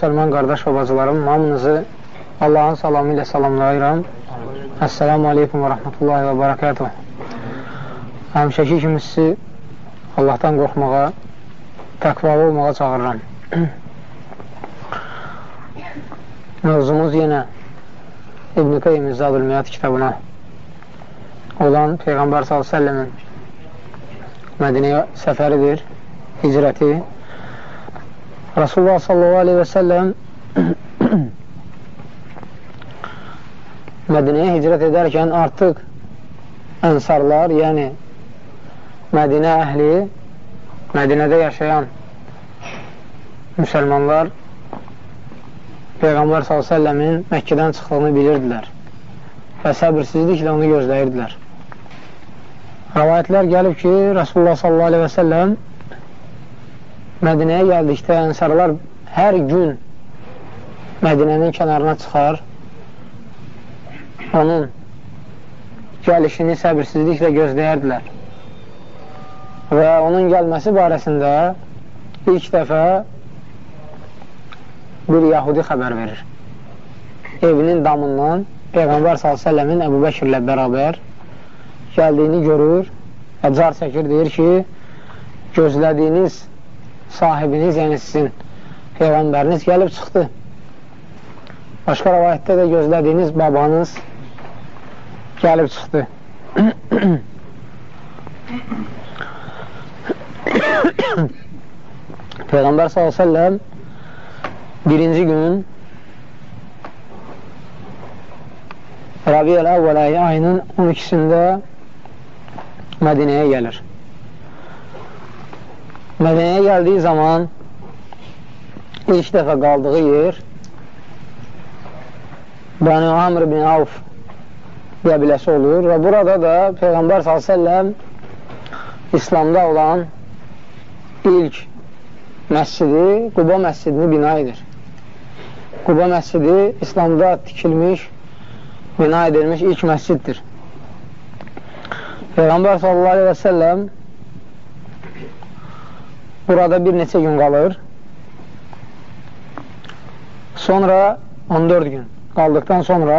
Müsəlman qardaş və bacılarım, hamınızı Allahın salamı ilə salamlayıram. Əssalamu aleykum və rəhmətullahi və barakatuh. Həmişəki kimi sizi Allahdan qorxmağa, təqvalı olmağa çağırıram. Mövzumuz yenə İbn-i Qeym İzzadül Miyyət kitabına olan Peyğəmbər s.ə.v-in Mədinəyə səfəridir, hicrəti. Rasulullah s.a.v. Mədinəyə hicrət edərkən artıq ənsarlar, yəni Mədinə əhli, Mədinədə yaşayan müsəlmanlar Peyğəmbər s.ə.v-in Məkkədən çıxdığını bilirdilər və səbirsizliklə onu gözləyirdilər. Rəvayətlər gəlib ki, Rasulullah s.ə.v Mədinəyə gəldikdə ənsarlar hər gün Mədinənin kənarına çıxar, onun gəlişini səbirsizliklə gözləyərdilər. Və onun gəlməsi barəsində ilk dəfə bir yahudi xəbər verir. Evinin damından Peyğəmbər s.ə.v-in Əbu Bəkirlə bərabər gəldiyini görür və car çəkir, deyir ki, gözlədiyiniz sahibiniz, yəni sizin Peyğəmbəriniz gəlib çıxdı. Başqa rəvayətdə də gözlədiyiniz babanız gəlib çıxdı. Peyğəmbər s.ə.v birinci gün Rabiyyəl əvvəl ayının 12-sində Mədinəyə gəlir. Mədənəyə gəldiyi zaman ilk dəfə qaldığı yer Bəni Amr bin Avf qəbiləsi olur və burada da Peyğəmbər s.ə.v İslamda olan ilk məscidi Quba məscidini bina edir. Quba məscidi İslamda tikilmiş, bina edilmiş ilk məsciddir. Peyğəmbər s.ə.v burada bir neçə gün qalır. Sonra 14 gün qaldıqdan sonra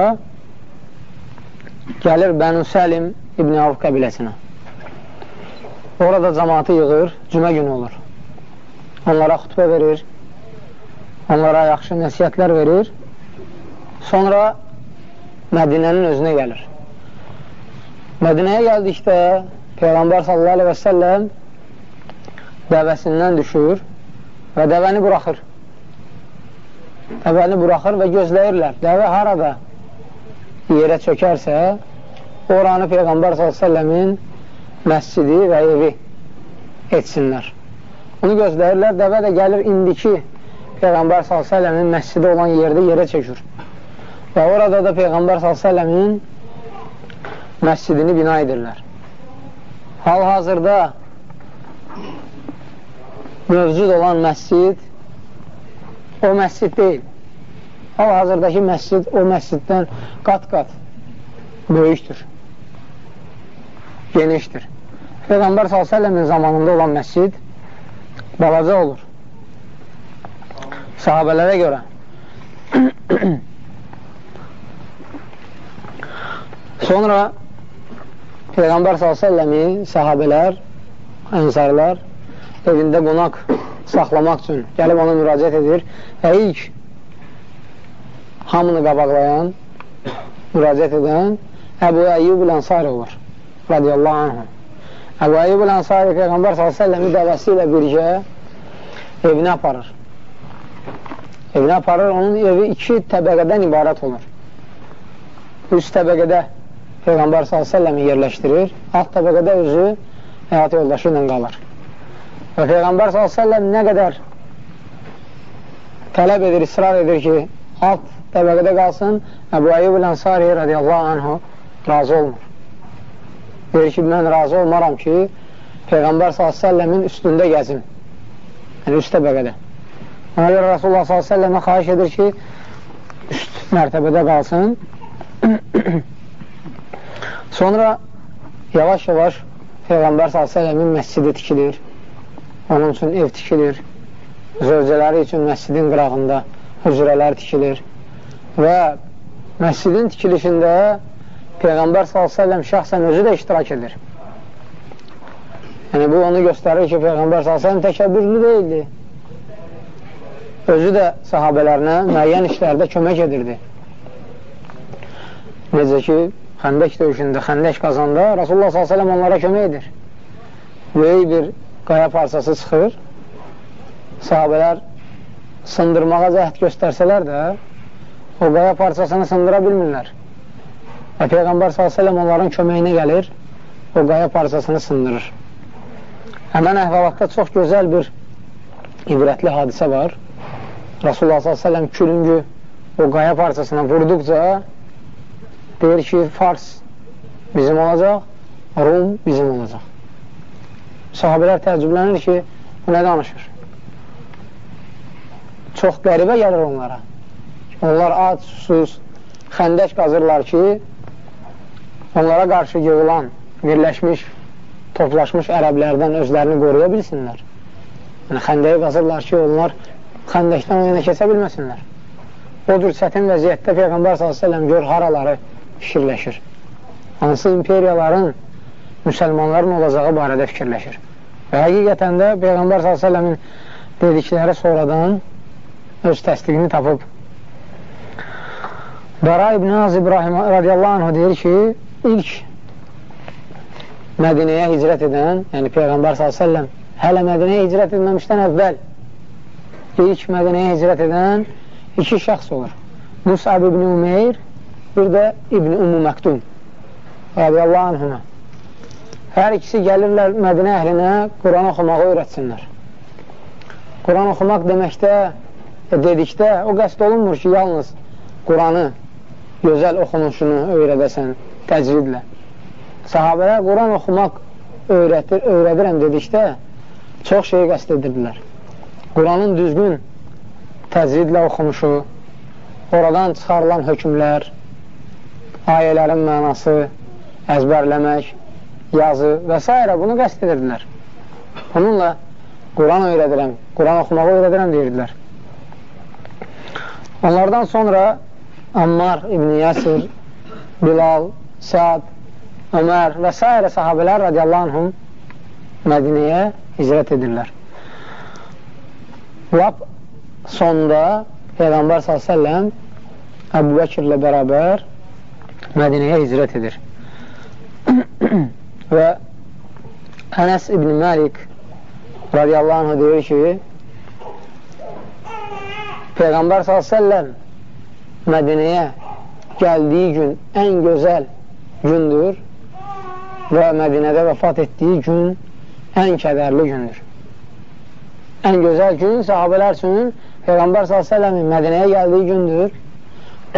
gəlir Bənu Səlim İbn Avf qəbiləsinə. Orada cəmatı yığır, cümə günü olur. Onlara xütbə verir, onlara yaxşı nəsiyyətlər verir. Sonra Mədinənin özünə gəlir. Mədinəyə gəldikdə Peyğəmbər sallallahu aleyhi və səlləm dəvəsindən düşür və dəvəni buraxır. Dəvəni buraxır və gözləyirlər. Dəvə harada yerə çökərsə, oranı Peyğəmbər s.ə.v-in məscidi və evi etsinlər. Onu gözləyirlər. Dəvə də gəlir indiki Peyğəmbər s.ə.v-in məscidi olan yerdə yerə çökür. Və orada da Peyğəmbər s.ə.v-in məscidini bina edirlər. Hal-hazırda mövcud olan məscid o məscid deyil. Hal-hazırdakı məscid o məsciddən qat-qat böyükdür, genişdir. Peyğəmbər s.ə.v-in zamanında olan məscid balaca olur. Sahabələrə görə. Sonra Peyğəmbər s.ə.v-i sahabələr, ənsarlar evində qonaq saxlamaq üçün gəlib ona müraciət edir və ilk hamını qabaqlayan, müraciət edən Əbu Əyyub Ənsari olur, radiyallahu anhə. Əbu Əyyub Ənsari Peyğəmbər s.ə.v-i dəvəsi ilə birgə evinə aparır. Evinə aparır, onun evi iki təbəqədən ibarət olur. Üst təbəqədə Peyğəmbər s.ə.v-i yerləşdirir, alt təbəqədə özü həyat yoldaşı ilə qalır. Və Peyğəmbər s.ə.v nə qədər tələb edir, israr edir ki, alt təbəqədə qalsın, Əbu Əyyub Ənsari radiyallahu anhu razı olmur. Deyir ki, mən razı olmaram ki, Peyğəmbər s.ə.v-in üstündə gəzim. Yəni, üst təbəqədə. Ona görə Rasulullah s.ə.və xaiş edir ki, üst mərtəbədə qalsın. Sonra yavaş-yavaş Peyğəmbər s.ə.v-in məscidi tikilir onun üçün ev tikilir, zövcələri üçün məscidin qırağında hücrələr tikilir və məscidin tikilişində Peyğəmbər s.ə.v şəxsən özü də iştirak edir. Yəni, bu onu göstərir ki, Peyğəmbər s.ə.v təkəbbürlü deyildi. Özü də sahabələrinə müəyyən işlərdə kömək edirdi. Necə ki, xəndək döyüşündə, xəndək qazanda Rasulullah s.ə.v onlara kömək edir. Böyük bir qaya parçası çıxır, sahabələr sındırmağa cəhd göstərsələr də o qaya parçasını sındıra bilmirlər. Və Peyğəmbər s.ə.v onların köməyinə gəlir, o qaya parçasını sındırır. Həmən əhvalatda çox gözəl bir ibrətli hadisə var. Rasulullah s.ə.v külüngü o qaya parçasına vurduqca deyir ki, Fars bizim olacaq, Rum bizim olacaq. Sahabələr təəccüblənir ki, bu nə danışır? Çox qəribə gəlir onlara. Onlar ac, susuz, xəndək qazırlar ki, onlara qarşı yığılan birləşmiş, toplaşmış ərəblərdən özlərini qoruya bilsinlər. Yəni, xəndəyi qazırlar ki, onlar xəndəkdən o yana keçə bilməsinlər. Odur çətin vəziyyətdə Peyğəmbər s.ə.v gör haraları fikirləşir. Hansı imperiyaların müsəlmanların olacağı barədə fikirləşir. Və həqiqətən də Peyğəmbər s.ə.v-in dedikləri sonradan öz təsdiqini tapıb. Bara İbn Azib radiyallahu anh deyir ki, ilk Mədinəyə hicrət edən, yəni Peyğəmbər s.ə.v hələ Mədinəyə hicrət etməmişdən əvvəl ilk Mədinəyə hicrət edən iki şəxs olur. Musab ibn Umeyr, bir də İbn Ummu Məktum radiyallahu anhına. Hər ikisi gəlirlər Mədinə əhlinə Quran oxumağı öyrətsinlər. Quran oxumaq deməkdə, e, dedikdə o qəst olunmur ki, yalnız Quranı gözəl oxunuşunu öyrədəsən, təcridlə. Sahabələr Quran oxumaq öyrətir, öyrədirəm dedikdə çox şeyi qəst edirdilər. Quranın düzgün təcridlə oxunuşu, oradan çıxarılan hökmlər, ayələrin mənası, əzbərləmək, yazı s. bunu qəst edirdilər. Bununla Quran öyrədirəm, Quran oxumağı öyrədirəm deyirdilər. Onlardan sonra Ammar İbn Yasir, Bilal, Səad, Ömər və s. sahabələr radiyallahu anhum Mədinəyə hicrət edirlər. Lap sonda Peyğəmbər s.ə.v Əbu Bəkirlə bərabər Mədinəyə hicrət edir. və Ənəs İbn Məlik radiyallahu anh deyir ki Peyğəmbər s.ə.v Mədinəyə gəldiyi gün ən gözəl gündür və Mədinədə vəfat etdiyi gün ən kədərli gündür. Ən gözəl gün sahabələr üçün Peyğəmbər s.ə.v-in Mədinəyə gəldiyi gündür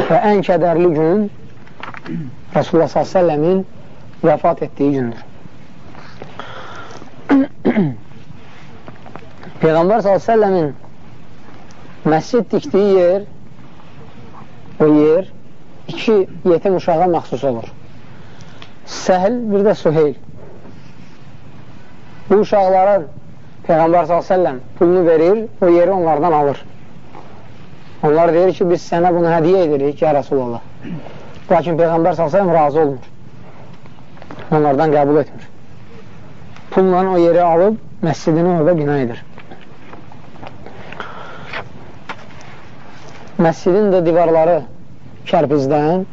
və ən kədərli gün Rasulullah s.ə.v-in vəfat etdiyi gündür. Peyğəmbər s.ə.v-in məscid dikdiyi yer o yer iki yetim uşağa məxsus olur. Səhl, bir də Suheyl. Bu uşaqların Peyğəmbər s.ə.v pulunu verir, o yeri onlardan alır. Onlar deyir ki, biz sənə bunu hədiyə edirik, ya Rasulallah. Lakin Peyğəmbər s.ə.v razı olmur. Onlardan qəbul etmir. Pulla o yeri alıb, məscidini orada bina edir. Məscidin də divarları kərpizdən,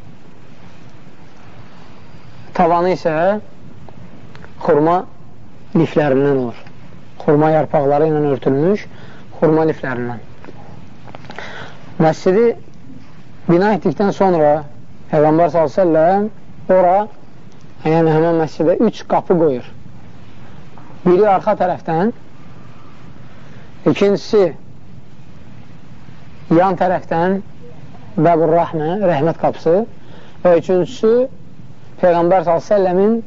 tavanı isə xurma liflərindən olur. Xurma yarpaqları ilə örtülmüş xurma liflərindən. Məscidi bina etdikdən sonra Peyğəmbər s.ə.v ora yəni həmən məscidə üç qapı qoyur. Biri arxa tərəfdən, ikincisi yan tərəfdən Bəbur Rəhmə, rəhmət qapısı və üçüncüsü Peyğəmbər s.ə.v-in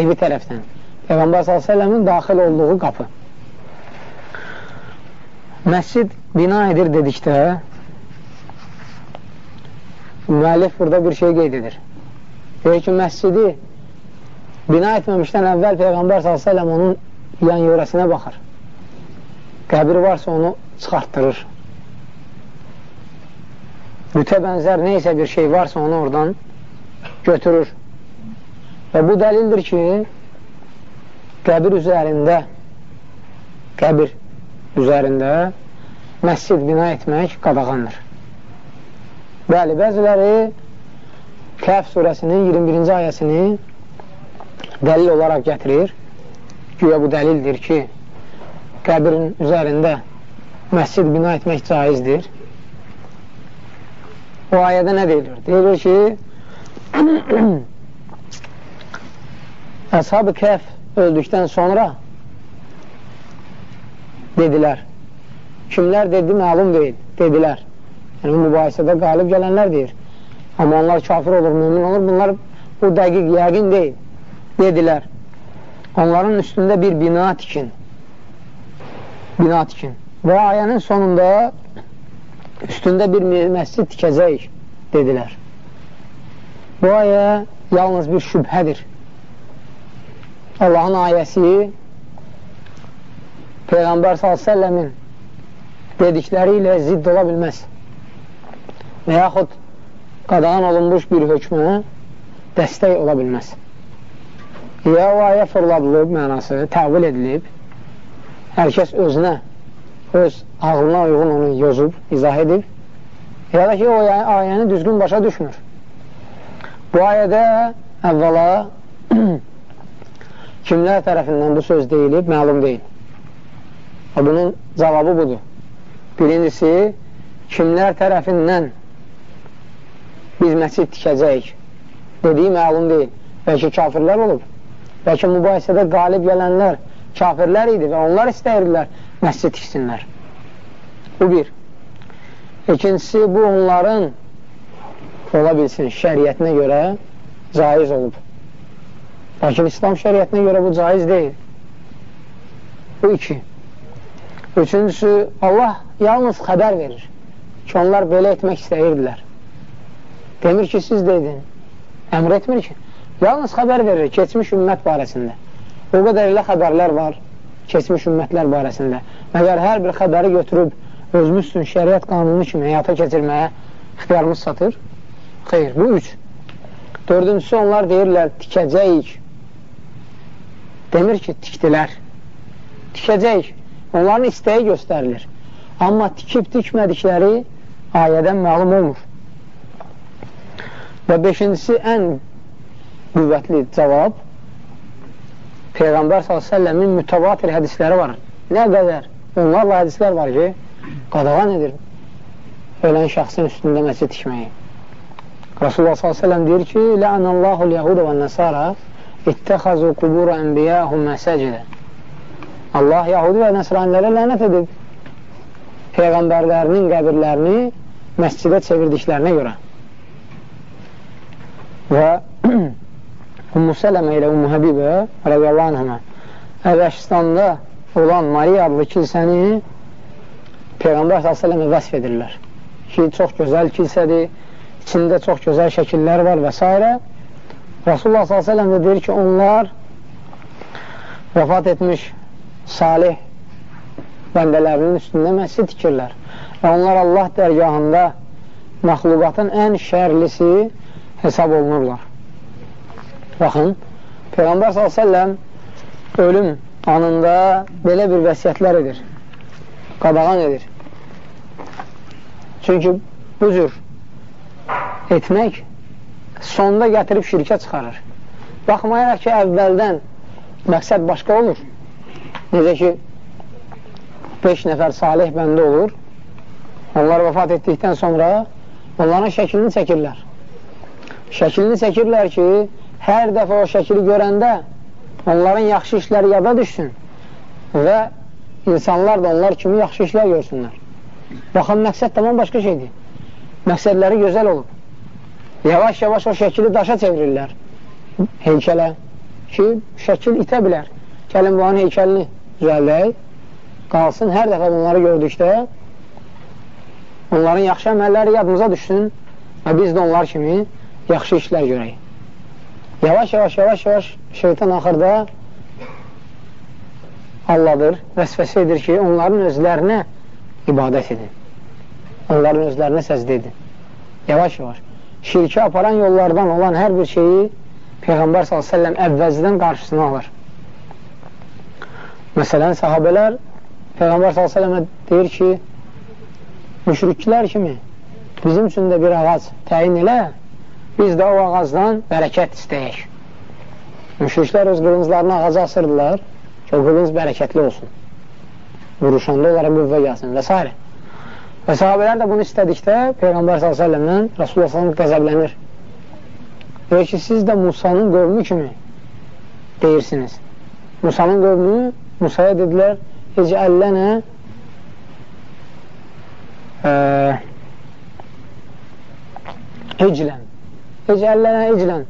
evi tərəfdən. Peyğəmbər s.ə.v-in daxil olduğu qapı. Məscid bina edir dedikdə müəllif burada bir şey qeyd edir. Deyir ki, məscidi bina etməmişdən əvvəl Peyğəmbər s.ə.v onun yan yörəsinə baxır. Qəbir varsa onu çıxartdırır. bütə bənzər neysə bir şey varsa onu oradan götürür. Və bu dəlildir ki, qəbir üzərində qəbir üzərində məscid bina etmək qadağandır. Bəli, bəziləri Kəhf surəsinin 21-ci ayəsini dəlil olaraq gətirir. Güya bu dəlildir ki, qəbrin üzərində məscid bina etmək caizdir. O ayədə nə deyilir? Deyilir ki, Əshab-ı Kəhf öldükdən sonra dedilər. Kimlər dedi, məlum deyil, dedilər. Yəni, mübahisədə qalib gələnlər deyir. Amma onlar kafir olur, mümin olur. Bunlar bu dəqiq, yəqin deyil. Dedilər. Onların üstündə bir bina tikin. Bina tikin. Və ayənin sonunda üstündə bir məscid tikəcəyik, dedilər. Bu ayə yalnız bir şübhədir. Allahın ayəsi Peyğəmbər s.ə.v-in dedikləri ilə zidd ola bilməz. Və yaxud qadağan olunmuş bir hökmə dəstək ola bilməz. Ya o ayə fırladılıb mənası, təvil edilib, hər kəs özünə, öz ağlına uyğun onu yozub, izah edib, ya da ki, o ayəni düzgün başa düşmür. Bu ayədə əvvəla kimlər tərəfindən bu söz deyilib, məlum deyil. Və bunun cavabı budur. Birincisi, kimlər tərəfindən biz məsid tikəcəyik dediyi məlum deyil. Bəlkə kafirlər olub. Bəlkə mübahisədə qalib gələnlər kafirlər idi və onlar istəyirdilər məscid tiksinlər. Bu bir. İkincisi, bu onların ola bilsin şəriətinə görə caiz olub. Lakin İslam şəriətinə görə bu caiz deyil. Bu iki. Üçüncüsü, Allah yalnız xəbər verir ki, onlar belə etmək istəyirdilər. Demir ki, siz dedin. Əmr etmir ki. Yalnız xəbər verir keçmiş ümmət barəsində. O qədər elə xəbərlər var keçmiş ümmətlər barəsində. Məgər hər bir xəbəri götürüb özümüz üçün şəriət qanunu kimi həyata keçirməyə ixtiyarımız satır? Xeyr, bu üç. Dördüncüsü onlar deyirlər, tikəcəyik. Demir ki, tikdilər. Tikəcəyik. Onların istəyi göstərilir. Amma tikib tikmədikləri ayədən məlum olmur. Və beşincisi, ən qüvvətli cavab Peyğəmbər s.ə.v-in mütəvatir hədisləri var. Nə qədər? Onlarla hədislər var ki, qadağan edir ölən şəxsin üstündə məscid tikməyi. Rasulullah s.ə.v deyir ki, Lə'ənəllahul yəhudə və nəsara ittəxəzu qubura ənbiyəhum məsəcidə. Allah yəhudi və nəsranilərə lənət edib Peyğəmbərlərinin qəbirlərini məscidə çevirdiklərinə görə. Və Ummu Sələmə ilə Ummu Həbibə radiyallahu anhına Əbəşistanda olan Mariya adlı kilsəni Peyğəmbər s.ə.və vəsf edirlər ki, çox gözəl kilsədir, içində çox gözəl şəkillər var və s. Rasulullah s.ə.v də deyir ki, onlar vəfat etmiş salih bəndələrinin üstündə məscid tikirlər və onlar Allah dərgahında məxluqatın ən şərlisi hesab olunurlar. Baxın, Peyğəmbər s.ə.v ölüm anında belə bir vəsiyyətlər edir, qadağan edir. Çünki bu cür etmək sonda gətirib şirkə çıxarır. Baxmayaraq ki, əvvəldən məqsəd başqa olur. Necə ki, 5 nəfər salih bəndə olur, onlar vəfat etdikdən sonra onların şəklini çəkirlər. Şəklini çəkirlər ki, hər dəfə o şəkili görəndə onların yaxşı işləri yada düşsün və insanlar da onlar kimi yaxşı işlər görsünlər. Baxın, məqsəd tamam başqa şeydir. Məqsədləri gözəl olub. Yavaş-yavaş o şəkili daşa çevirirlər heykələ ki, şəkil itə bilər. Gəlin bu heykəlini düzəldək, qalsın, hər dəfə bunları gördükdə onların yaxşı əməlləri yadımıza düşsün və biz də onlar kimi yaxşı işlər görək. Yavaş yavaş yavaş yavaş şeytan axırda Allahdır, vəsvəsə edir ki, onların özlərinə ibadət edin. Onların özlərinə səzdə edin. yavaş-yavaş şirki aparan yollardan olan hər bir şeyi Peyğəmbər s.ə.v əvvəzdən qarşısını alır. Məsələn, sahabələr Peyğəmbər s.ə.və deyir ki, müşriklər kimi bizim üçün də bir ağac təyin elə, biz də o ağacdan bərəkət istəyək. Müşriklər öz qılınclarını ağaca asırdılar ki, o qılınc bərəkətli olsun. Vuruşanda onlara qüvvə gəlsin və s. Və sahabələr də bunu istədikdə Peyğəmbər s.ə.vələ Rasulullah s.ə.v qəzəblənir. Deyir ki, siz də Musanın qövmü kimi deyirsiniz. Musanın qövmü Musaya dedilər, Ecəllənə eclən. Ecəllənə eclən.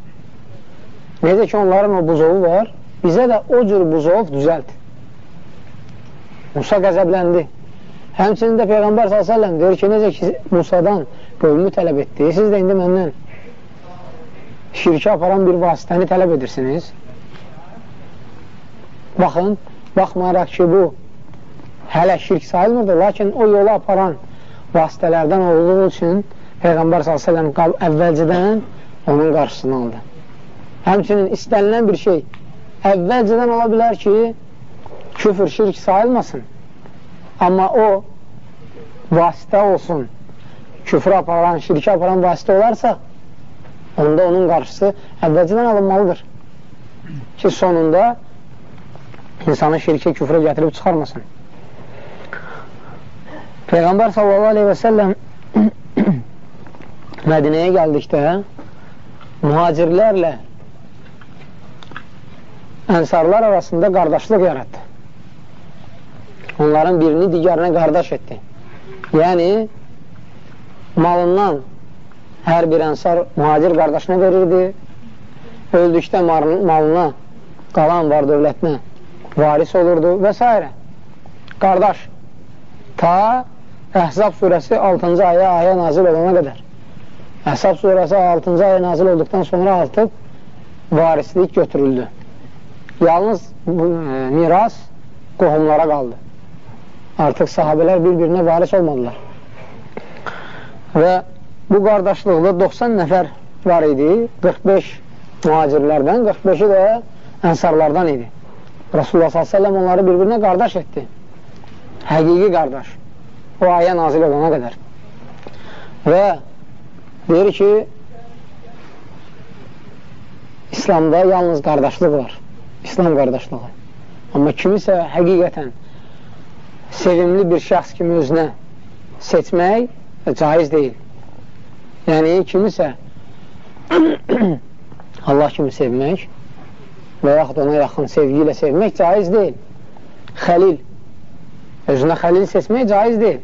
Necə ki, onların o buzovu var, bizə də o cür buzov düzəlt. Musa qəzəbləndi. Həmçinin də Peyğəmbər s.ə.v deyir ki, necə ki, Musadan qövmü tələb etdi, siz də indi məndən şirkə aparan bir vasitəni tələb edirsiniz. Baxın, baxmayaraq ki, bu hələ şirk sayılmırdı, lakin o yolu aparan vasitələrdən olduğu üçün Peyğəmbər s.ə.v əvvəlcədən onun qarşısını aldı. Həmçinin istənilən bir şey əvvəlcədən ola bilər ki, küfür, şirk sayılmasın. Amma o vasitə olsun, küfrə aparan, şirkə aparan vasitə olarsa, onda onun qarşısı əvvəlcədən alınmalıdır. Ki, sonunda insanı şirkə, küfrə gətirib çıxarmasın. Peyğəmbər sallallahu aleyhi və səlləm Mədinəyə gəldikdə mühacirlərlə ənsarlar arasında qardaşlıq yaratdı onların birini digərinə qardaş etdi. Yəni, malından hər bir ənsar mühacir qardaşına verirdi, öldükdə malına, qalan var dövlətinə varis olurdu və s. Qardaş, ta Əhzab surəsi 6-cı aya aya nazil olana qədər. Əhzab surəsi 6-cı aya nazil olduqdan sonra artıq varislik götürüldü. Yalnız bu, e, miras qohumlara qaldı. Artıq sahabələr bir-birinə varis olmadılar. Və bu qardaşlıqda 90 nəfər var idi, 45 mühacirlərdən, 45-i də ənsarlardan idi. Rasulullah s.ə.v onları bir-birinə qardaş etdi. Həqiqi qardaş. O ayə nazil olana qədər. Və deyir ki, İslamda yalnız qardaşlıq var. İslam qardaşlığı. Amma kimisə həqiqətən sevimli bir şəxs kimi özünə seçmək caiz deyil. Yəni, kimisə Allah kimi sevmək və yaxud ona yaxın sevgi ilə sevmək caiz deyil. Xəlil, özünə xəlil seçmək caiz deyil.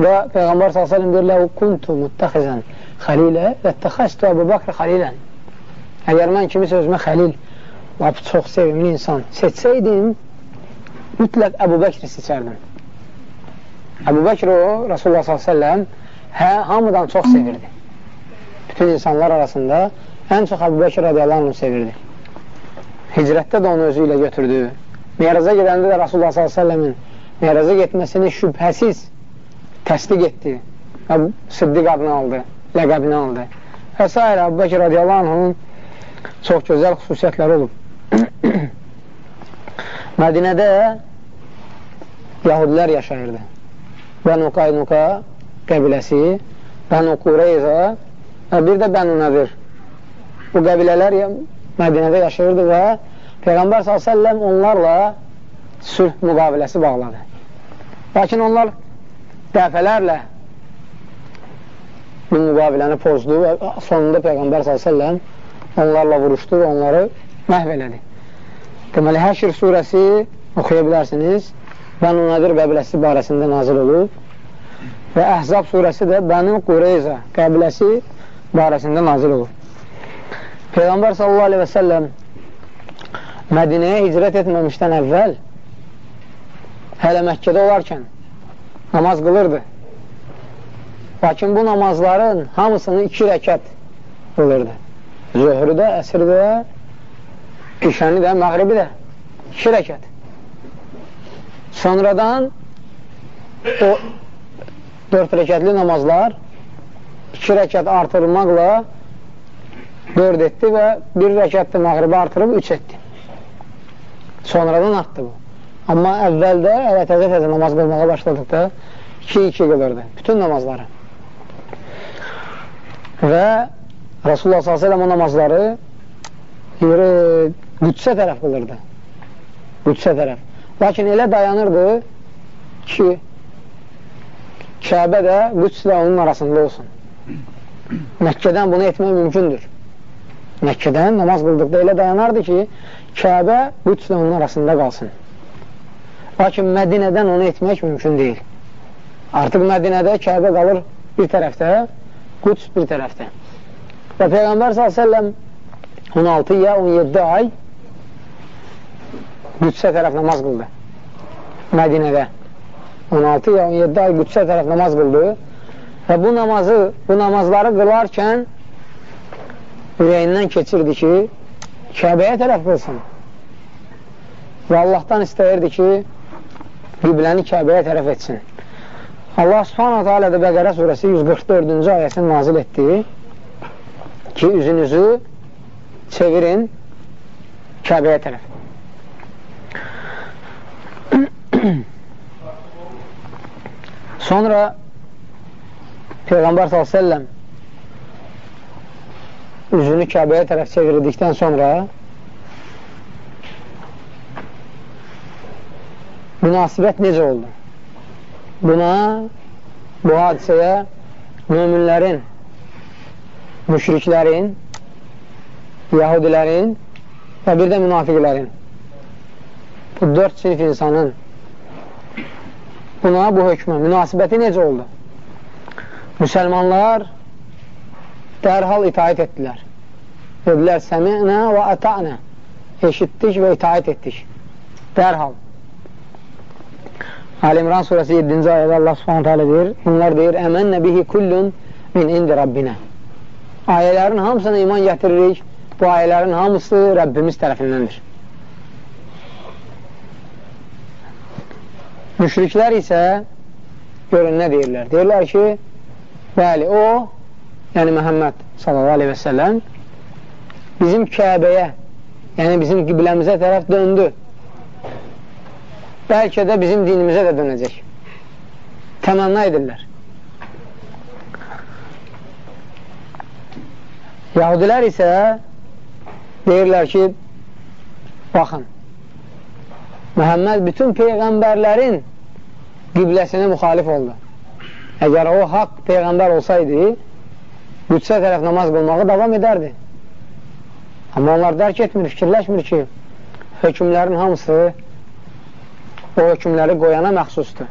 Və Peyğəmbər s.ə.v deyir, Ləu kuntu muttəxizən xəlilə və təxəstü Əbu Bakr xəlilən. Əgər mən kimisə özümə xəlil, lap çox sevimli insan seçsəydim, mütləq Əbu Bəkri seçərdim. Əbu Bəkr o, Rasulullah s.ə.v hə, hamıdan çox sevirdi. Bütün insanlar arasında ən çox Əbu Bəkr radiyallahu anh sevirdi. Hicrətdə də onu özü ilə götürdü. Meyraza gedəndə də Rasulullah s.ə.v-in meyraza getməsini şübhəsiz təsdiq etdi. Və Siddiq adını aldı, ləqəbini aldı. Və s. Əbu Bəkr radiyallahu anhın çox gözəl xüsusiyyətləri olub. Mədinədə Yahudilər yaşayırdı. Bənu Qaynuqa qəbiləsi, Bənu Qureyza və bir də Bənu Nədir. Bu qəbilələr Mədinədə yaşayırdı və Peyğəmbər s.ə.v onlarla sülh müqaviləsi bağladı. Lakin onlar dəfələrlə bu müqaviləni pozdu və sonunda Peyğəmbər s.ə.v onlarla vuruşdu və onları məhv elədi. Deməli, Həşr surəsi oxuya bilərsiniz. Bənu Nadir qəbiləsi barəsində nazil olub və Əhzab surəsi də Bənu Qureyza qəbiləsi barəsində nazil olub. Peyğəmbər sallallahu aleyhi və səlləm Mədinəyə hicrət etməmişdən əvvəl hələ Məkkədə olarkən namaz qılırdı. Lakin bu namazların hamısını iki rəkət qılırdı. Zöhrü də, əsr də, işəni də, məğribi də iki rəkət. Sonradan o dörd rəkətli namazlar iki rəkat artırılmaqla dörd etdi və bir rəkat da məğribi artırıb üç etdi. Sonradan artdı bu. Amma əvvəldə elə təzə-təzə namaz qılmağa başladıqda 2-2 qılırdı. Bütün namazları. Və Rasulullah s.ə.v o namazları yeri Qüdsə tərəf qılırdı. Qüdsə tərəf. Lakin elə dayanırdı ki, Kəbə də Qüdslə onun arasında olsun. Məkkədən bunu etmək mümkündür. Məkkədən namaz qıldıqda elə dayanardı ki, Kəbə Qüdslə onun arasında qalsın. Lakin Mədinədən onu etmək mümkün deyil. Artıq Mədinədə Kəbə qalır bir tərəfdə, Qüds bir tərəfdə. Və Peyğəmbər s.ə.v 16 ya 17 ay Qüdsə tərəf namaz qıldı. Mədinədə. 16 ya 17 ay Qüdsə tərəf namaz qıldı və bu namazı, bu namazları qılarkən ürəyindən keçirdi ki, Kəbəyə tərəf qılsın. Və Allahdan istəyirdi ki, qibləni Kəbəyə tərəf etsin. Allah subhanətə alə də Bəqərə surəsi 144-cü ayəsini nazil etdi ki, üzünüzü çevirin Kəbəyə tərəf. Sonra Peyğəmbər s.ə.v üzünü Kəbəyə tərəf çevirdikdən sonra münasibət necə oldu? Buna, bu hadisəyə müminlərin, müşriklərin, yahudilərin və bir də münafiqlərin bu dörd sinif insanın buna, bu hökmə münasibəti necə oldu? Müsəlmanlar dərhal itaət etdilər. Dedilər, səmi'nə və əta'nə eşitdik və itaət etdik. Dərhal. Alimran surəsi 7-ci ayədə Allah subhanətə alə deyir, bunlar deyir, əmənnə bihi kullun min indi Rabbinə. Ayələrin hamısına iman gətiririk, bu ayələrin hamısı Rəbbimiz tərəfindəndir. Müşriklər isə görün nə deyirlər? Deyirlər ki, bəli, o, yəni Məhəmməd sallallahu aleyhi və səlləm bizim Kəbəyə, yəni bizim qibləmizə tərəf döndü. Bəlkə də bizim dinimizə də dönəcək. Təmənna edirlər. Yahudilər isə deyirlər ki, baxın, Məhəmməd bütün peyğəmbərlərin qibləsinə müxalif oldu. Əgər o haqq peyğəmbər olsaydı, Qüdsə tərəf namaz qılmağı davam edərdi. Amma onlar dərk etmir, fikirləşmir ki, hökmlərin hamısı o hökmləri qoyana məxsusdur.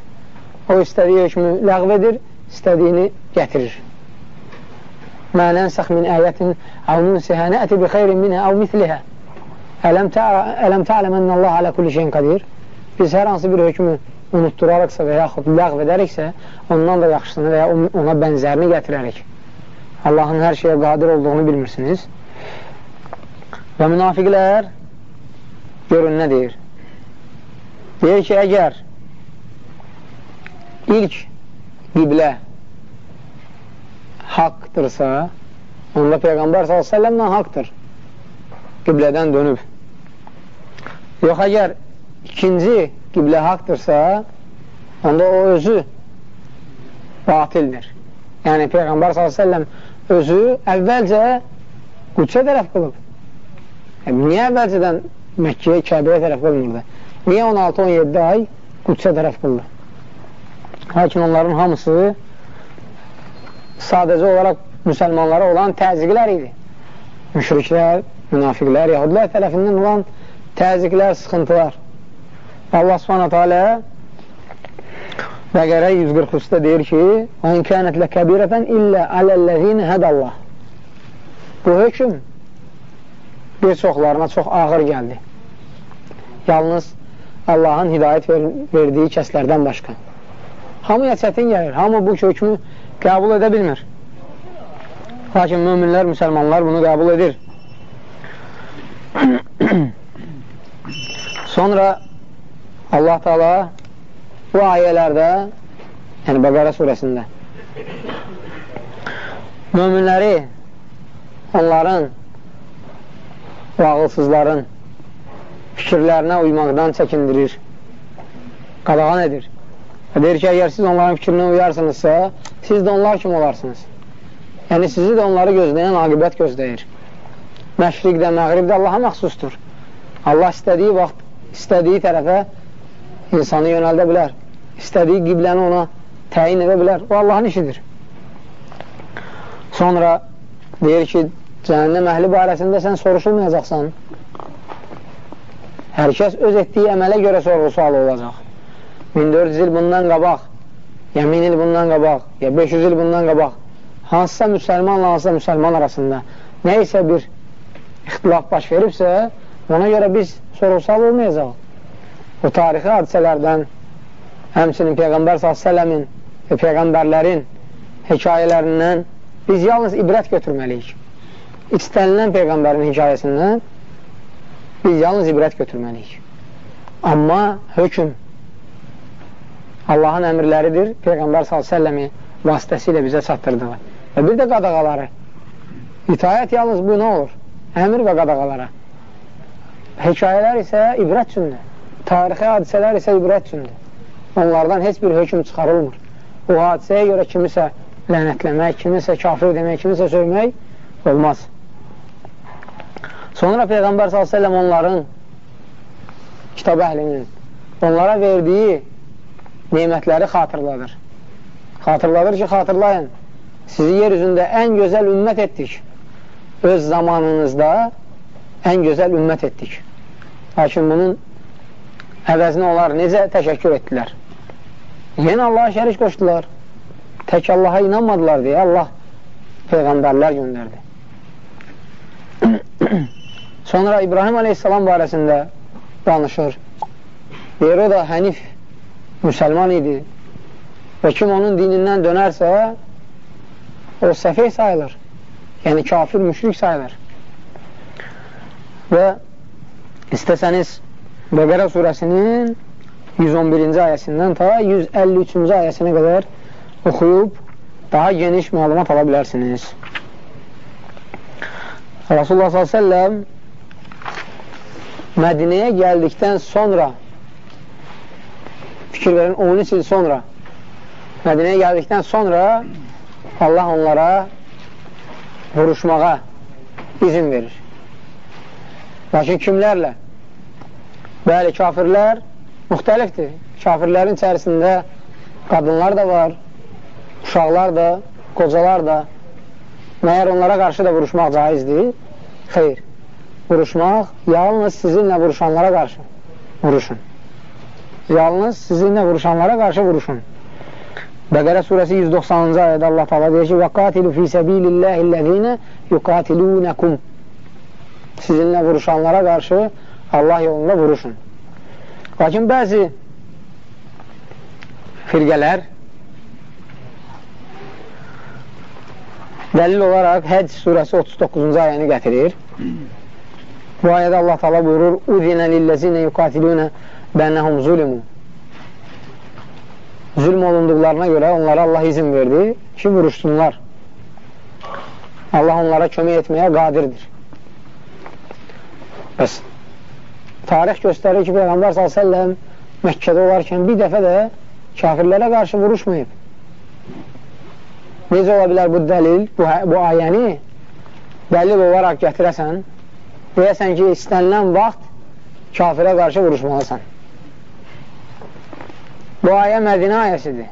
O istədiyi hökmü ləğv edir, istədiyini gətirir. Mə nənsəx min əyətin əv nunsihə nəəti bi xeyrin minhə əv mislihə Ələm tə'ləm ənə Allah alə kulli şeyin qadir Biz hər hansı bir hökmü unutturarıqsa və yaxud ləğv edəriksə, ondan da yaxşısını və ya ona bənzərini gətirərik. Allahın hər şeyə qadir olduğunu bilmirsiniz. Və münafiqlər görün nə deyir? Deyir ki, əgər ilk qiblə haqdırsa, onda Peyğəmbər s.ə.v haqdır. Qiblədən dönüb. Yox, əgər ikinci qiblə haqdırsa, onda o özü batildir. Yəni, Peyğəmbər s.ə.v özü əvvəlcə Qüdsə tərəf qılıb. Yəni, niyə əvvəlcədən Məkkəyə, Kəbəyə tərəf qılmırdı? Niyə 16-17 ay Qüdsə tərəf qıldı? Lakin onların hamısı sadəcə olaraq müsəlmanlara olan təzyiqlər idi. Müşriklər, münafiqlər, yahudilər tərəfindən olan təzyiqlər, sıxıntılar. Allah subhanətə alə Bəqərə 143-də deyir ki, "Ən kənət ləkəbirətən illə aləllezine hədəllah." Bu hökm bir çoxlarına çox ağır gəldi. Yalnız Allahın hidayət ver verdiyi kəslərdən başqa. Hamıya çətin gəlir. Hamı bu hökmü qəbul edə bilmir. Lakin müminlər, müsəlmanlar bunu qəbul edir. Sonra Allah Taala bu ayələrdə, yəni Bəqərə surəsində möminləri onların o ağılsızların fikirlərinə uymaqdan çəkindirir, qadağan edir. Deyir ki, əgər siz onların fikrinə uyarsınızsa, siz də onlar kimi olarsınız. Yəni, sizi də onları gözləyən aqibət gözləyir. Məşriqdə, məğribdə Allaha məxsusdur. Allah istədiyi vaxt, istədiyi tərəfə insanı yönəldə bilər. İstədiyi qibləni ona təyin edə bilər. O Allahın işidir. Sonra deyir ki, cəhənnəm əhli barəsində sən soruşulmayacaqsan. Hər kəs öz etdiyi əmələ görə sorğu-sualı olacaq. 1400 il bundan qabaq, ya 1000 il bundan qabaq, ya 500 il bundan qabaq hansısa müsəlmanla hansısa müsəlman arasında nə isə bir ixtilaf baş veribsə, ona görə biz sorğu-sual olmayacaq. O tarixi hadisələrdən həmçinin Peyğəmbər s.ə.v-in və Peyğəmbərlərin hekayələrindən biz yalnız ibrət götürməliyik. İstənilən Peyğəmbərin hekayəsindən biz yalnız ibrət götürməliyik. Amma hökm Allahın əmrləridir, Peyğəmbər s.ə.v-i vasitəsilə bizə çatdırdığı. Və bir də qadağaları. İtayət yalnız bu nə olur? Əmr və qadağalara. Hekayələr isə ibrət üçündür. Tarixi hadisələr isə ibrət üçündür. Onlardan heç bir hökm çıxarılmır. O hadisəyə görə kimisə lənətləmək, kimisə kafir demək, kimisə sövmək olmaz. Sonra Peyğəmbər s.ə.v onların kitab əhlinin onlara verdiyi nemətləri xatırladır. Xatırladır ki, xatırlayın, sizi yer üzündə ən gözəl ümmət etdik. Öz zamanınızda ən gözəl ümmət etdik. Lakin bunun əvəzinə onlar necə təşəkkür etdilər? Yenə Allaha şərik qoşdular. Tək Allaha inanmadılar deyə Allah Peyğəmbərlər göndərdi. Sonra İbrahim aleyhissalam barəsində danışır. Deyir, o da hənif müsəlman idi və kim onun dinindən dönərsə, o səfih sayılır. Yəni, kafir, müşrik sayılır. Və istəsəniz Bəqərə surəsinin 111-ci ayəsindən ta 153-cü ayəsinə qədər oxuyub daha geniş məlumat ala bilərsiniz. Rasulullah s.ə.v Mədinəyə gəldikdən sonra fikir verin 13 il sonra Mədinəyə gəldikdən sonra Allah onlara vuruşmağa izin verir. Lakin kimlərlə? Bəli, kafirlər müxtəlifdir. Kafirlərin içərisində qadınlar da var, uşaqlar da, qocalar da. Məyər onlara qarşı da vuruşmaq caizdir? Xeyr. Vuruşmaq yalnız sizinlə vuruşanlara qarşı vuruşun. Yalnız sizinlə vuruşanlara qarşı vuruşun. Bəqərə surəsi 190-cı ayədə Allah Taala deyir ki: "Və qatilu fi sabilillahi'llezine yuqatilunakum." Sizinlə vuruşanlara qarşı Allah yolunda vuruşun. Lakin bəzi firqələr dəlil olaraq Həcc surəsi 39-cu ayəni gətirir. Bu ayədə Allah tala buyurur Udinə lilləzinə yuqatilunə bənəhum zulümü Zülm olunduqlarına görə onlara Allah izin verdi ki, vuruşsunlar. Allah onlara kömək etməyə qadirdir. Bəs tarix göstərir ki, Peyğəmbər s.ə.v Məkkədə olarkən bir dəfə də kafirlərə qarşı vuruşmayıb. Necə ola bilər bu dəlil, bu, hə, bu ayəni dəlil olaraq gətirəsən, deyəsən ki, istənilən vaxt kafirə qarşı vuruşmalısan. Bu ayə Mədinə ayəsidir.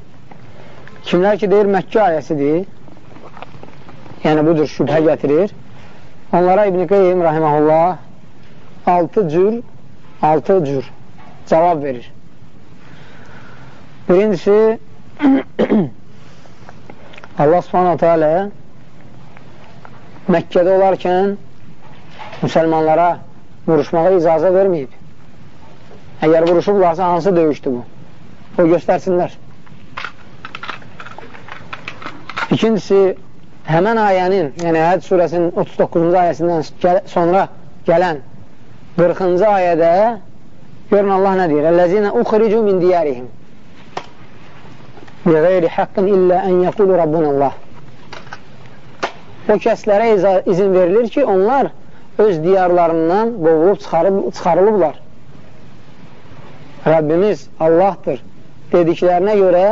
Kimlər ki, deyir Məkkə ayəsidir, yəni budur, şübhə gətirir. Onlara İbn-i Qeym, rahiməhullah, altı cür altı cür cavab verir. Birincisi Allah subhanahu teala Məkkədə olarkən müsəlmanlara vuruşmağa icazə verməyib. Əgər vuruşublarsa, hansı döyüşdür bu? O göstərsinlər. İkincisi, həmən ayənin, yəni Həd surəsinin 39-cu ayəsindən sonra gələn 40-cı ayədə görün Allah nə deyir? Əl-ləzinə uxricu min diyərihim bi qeyri haqqın illə ən yəqulu Rabbun Allah o kəslərə izin verilir ki, onlar öz diyarlarından qovulub çıxarılıblar. Rəbbimiz Allahdır dediklərinə görə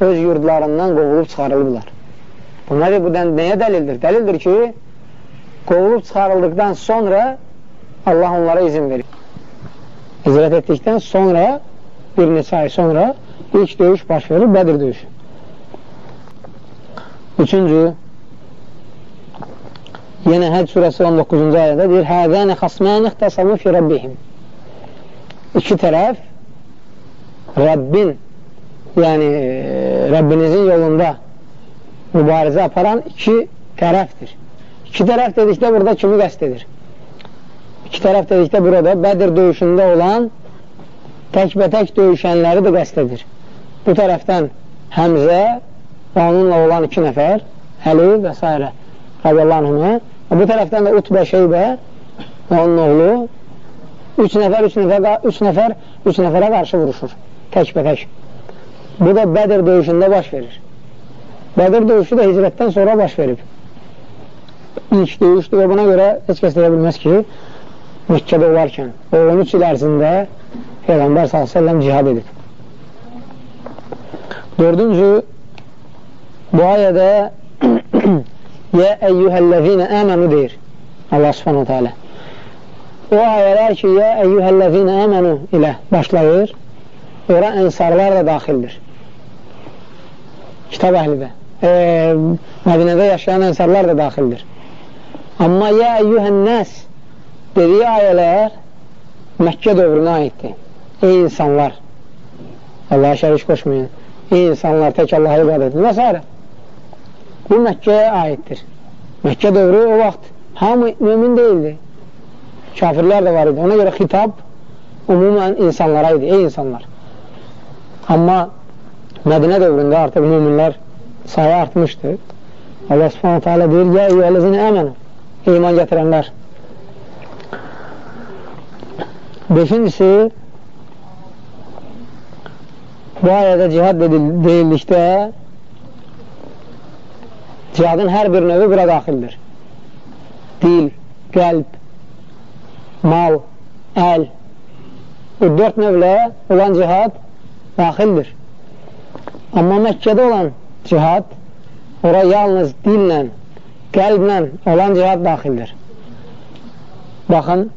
öz yurdlarından qovulub çıxarılıblar. Bu nədir? Bu nəyə dəlildir? Dəlildir ki, qovulub çıxarıldıqdan sonra Allah onlara izin verir. Hicrət etdikdən sonra bir neçə ay sonra ilk döyüş baş verir, Bədir döyüşü. Üçüncü, yenə Həc surəsi 19-cu ayədə deyir, Həzəni xasməni ixtəsamı fi Rabbihim. İki tərəf Rəbbin, yəni Rəbbinizin yolunda mübarizə aparan iki tərəfdir. İki tərəf dedikdə burada kimi qəst edir? İki tərəf dedikdə burada Bədir döyüşündə olan təkbətək döyüşənləri də qəst edir. Bu tərəfdən Həmzə onunla olan iki nəfər, Əli və s. radiyallahu və bu tərəfdən də Utbə Şeybə və onun oğlu üç nəfər, üç nəfər, üç nəfər, üç nəfərə qarşı vuruşur, təkbətək. Bu da Bədir döyüşündə baş verir. Bədir döyüşü də hicrətdən sonra baş verib. İlk döyüşdür və buna görə heç kəs deyə bilməz ki, Məkkədə olarkən o 13 il ərzində Peyğəmbər s.ə.v cihad edib. Dördüncü, bu ayədə Yə əyyuhəl-ləzinə əmənu deyir Allah subhanahu teala. O ayələr ki, Yə əyyuhəl-ləzinə əmənu ilə başlayır, ora ənsarlar da daxildir. Kitab əhli də. E, Mədinədə yaşayan ənsarlar da daxildir. Amma Yə əyyuhən-nəs dediyi ayələr Məkkə dövrünə aiddir. Ey insanlar, Allaha şərik qoşmayın, ey insanlar, tək Allaha ibadət edin və s. Bu Məkkəyə aiddir. Məkkə dövrü o vaxt hamı mümin deyildi. Kafirlər də var idi. Ona görə xitab umumən insanlara idi, ey insanlar. Amma Mədinə dövründə artıq müminlər sayı artmışdı. Allah subhanətə alə deyir, Yə eyyələzinə əmənə, iman gətirənlər. Beşincisi, bu ayədə cihad deyildikdə cihadın hər bir növü bura daxildir. Dil, qəlb, mal, əl bu dörd növlə olan cihad daxildir. Amma Məkkədə olan cihad ora yalnız dillə, qəlblə olan cihad daxildir. Baxın,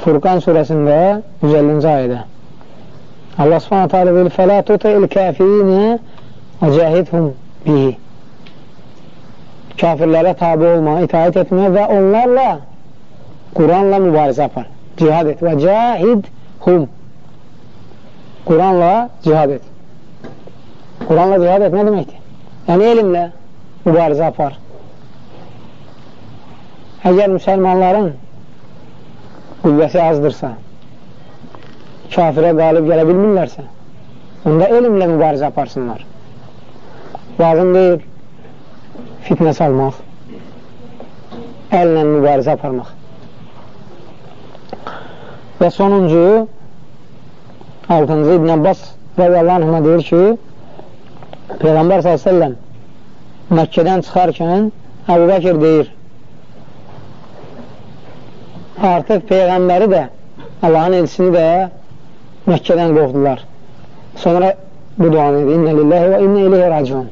Furqan surəsində 150-ci ayədə Allah subhanətə alə deyir, fələ tutəl kəfirinə və cəhidhum bihi. Kafirlərə tabi olma, itaət etmə və onlarla Quranla mübarizə apar. Cihad et və cəhidhum. Quranla cihad et. Quranla cihad et nə deməkdir? Yəni, elmlə mübarizə apar. Əgər müsəlmanların qüvvəsi azdırsa, kafirə qalib gələ bilmirlərsə, onda elmlə mübarizə aparsınlar. Lazım deyil fitnə salmaq, əllə mübarizə aparmaq. Və sonuncu, altıncı İbn Abbas anhına deyir ki, Peyğəmbər s.ə.v Məkkədən çıxarkən Əbu Bəkir deyir, artıq Peyğəmbəri də, Allahın elçini də Məkkədən qovdular. Sonra bu duanı idi. İnnə lilləhi və innə iləyhi raciun.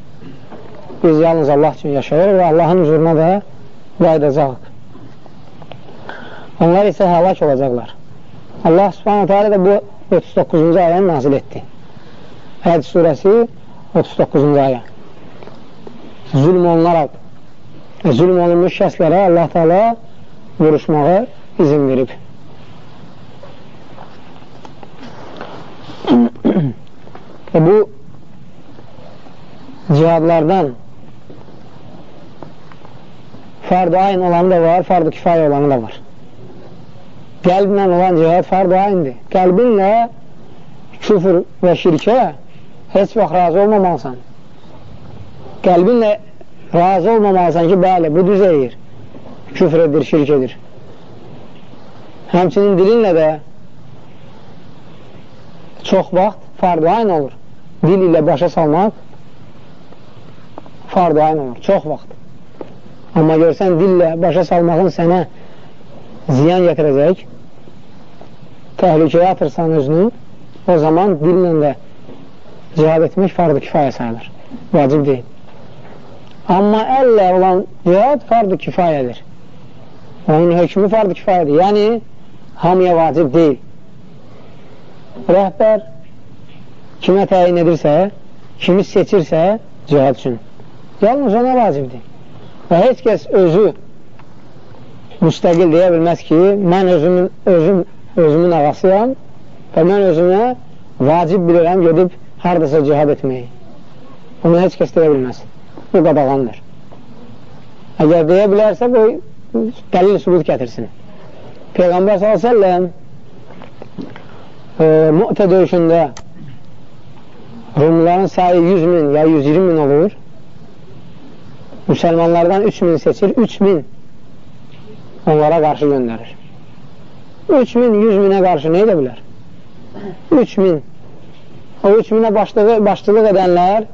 Biz yalnız Allah üçün yaşayır və Allahın huzuruna da qayıdacaq. Onlar isə həlak olacaqlar. Allah subhanətə alə də bu 39-cu ayəni nazil etdi. Həd surəsi 39-cu ayə. Zülm olunaraq, zülm olunmuş şəxslərə Allah Teala vuruşmağa izin verib. Və bu cihadlardan farz-ı ayn olanı da var, farz-ı olanı da var. Qəlblə olan cihad farz-ı ayndir. Qəlbinlə küfür və şirkə heç vaxt razı olmamalısan. Qəlbinlə razı olmamalısan ki, bəli, bu düz edir. Küfr edir, şirk edir. Həmçinin dilinlə də çox vaxt farz-ı olur. Dil ilə başa salmaq farz-ı olur, çox vaxt. Amma görsən dillə başa salmağın sənə ziyan gətirəcək, təhlükəyə atırsan özünü, o zaman dillə də cihad etmək fardı kifayə sayılır. Vacib deyil. Amma əllə olan cihad fardı kifayədir. Onun hökmü fardı kifayədir. Yəni, hamıya vacib deyil. Rəhbər kimə təyin edirsə, kimi seçirsə cihad üçün, yalnız ona vacibdir. Və heç kəs özü müstəqil deyə bilməz ki, mən özümün, özüm, özümün ağasıyam və mən özümə vacib bilirəm gedib haradasa cihad etməyi. Bunu heç kəs deyə bilməz. Bu qadağandır. Əgər deyə bilərsə, bu dəlil sübut gətirsin. Peyğəmbər s.ə.v e, Mu'tə döyüşündə Rumların sayı 100 min ya 120 min olur. Müsəlmanlardan 3 min seçir, 3 min onlara qarşı göndərir. 3 min 100 minə qarşı nə edə bilər? 3 min o 3 minə başlığı, başçılıq edənlər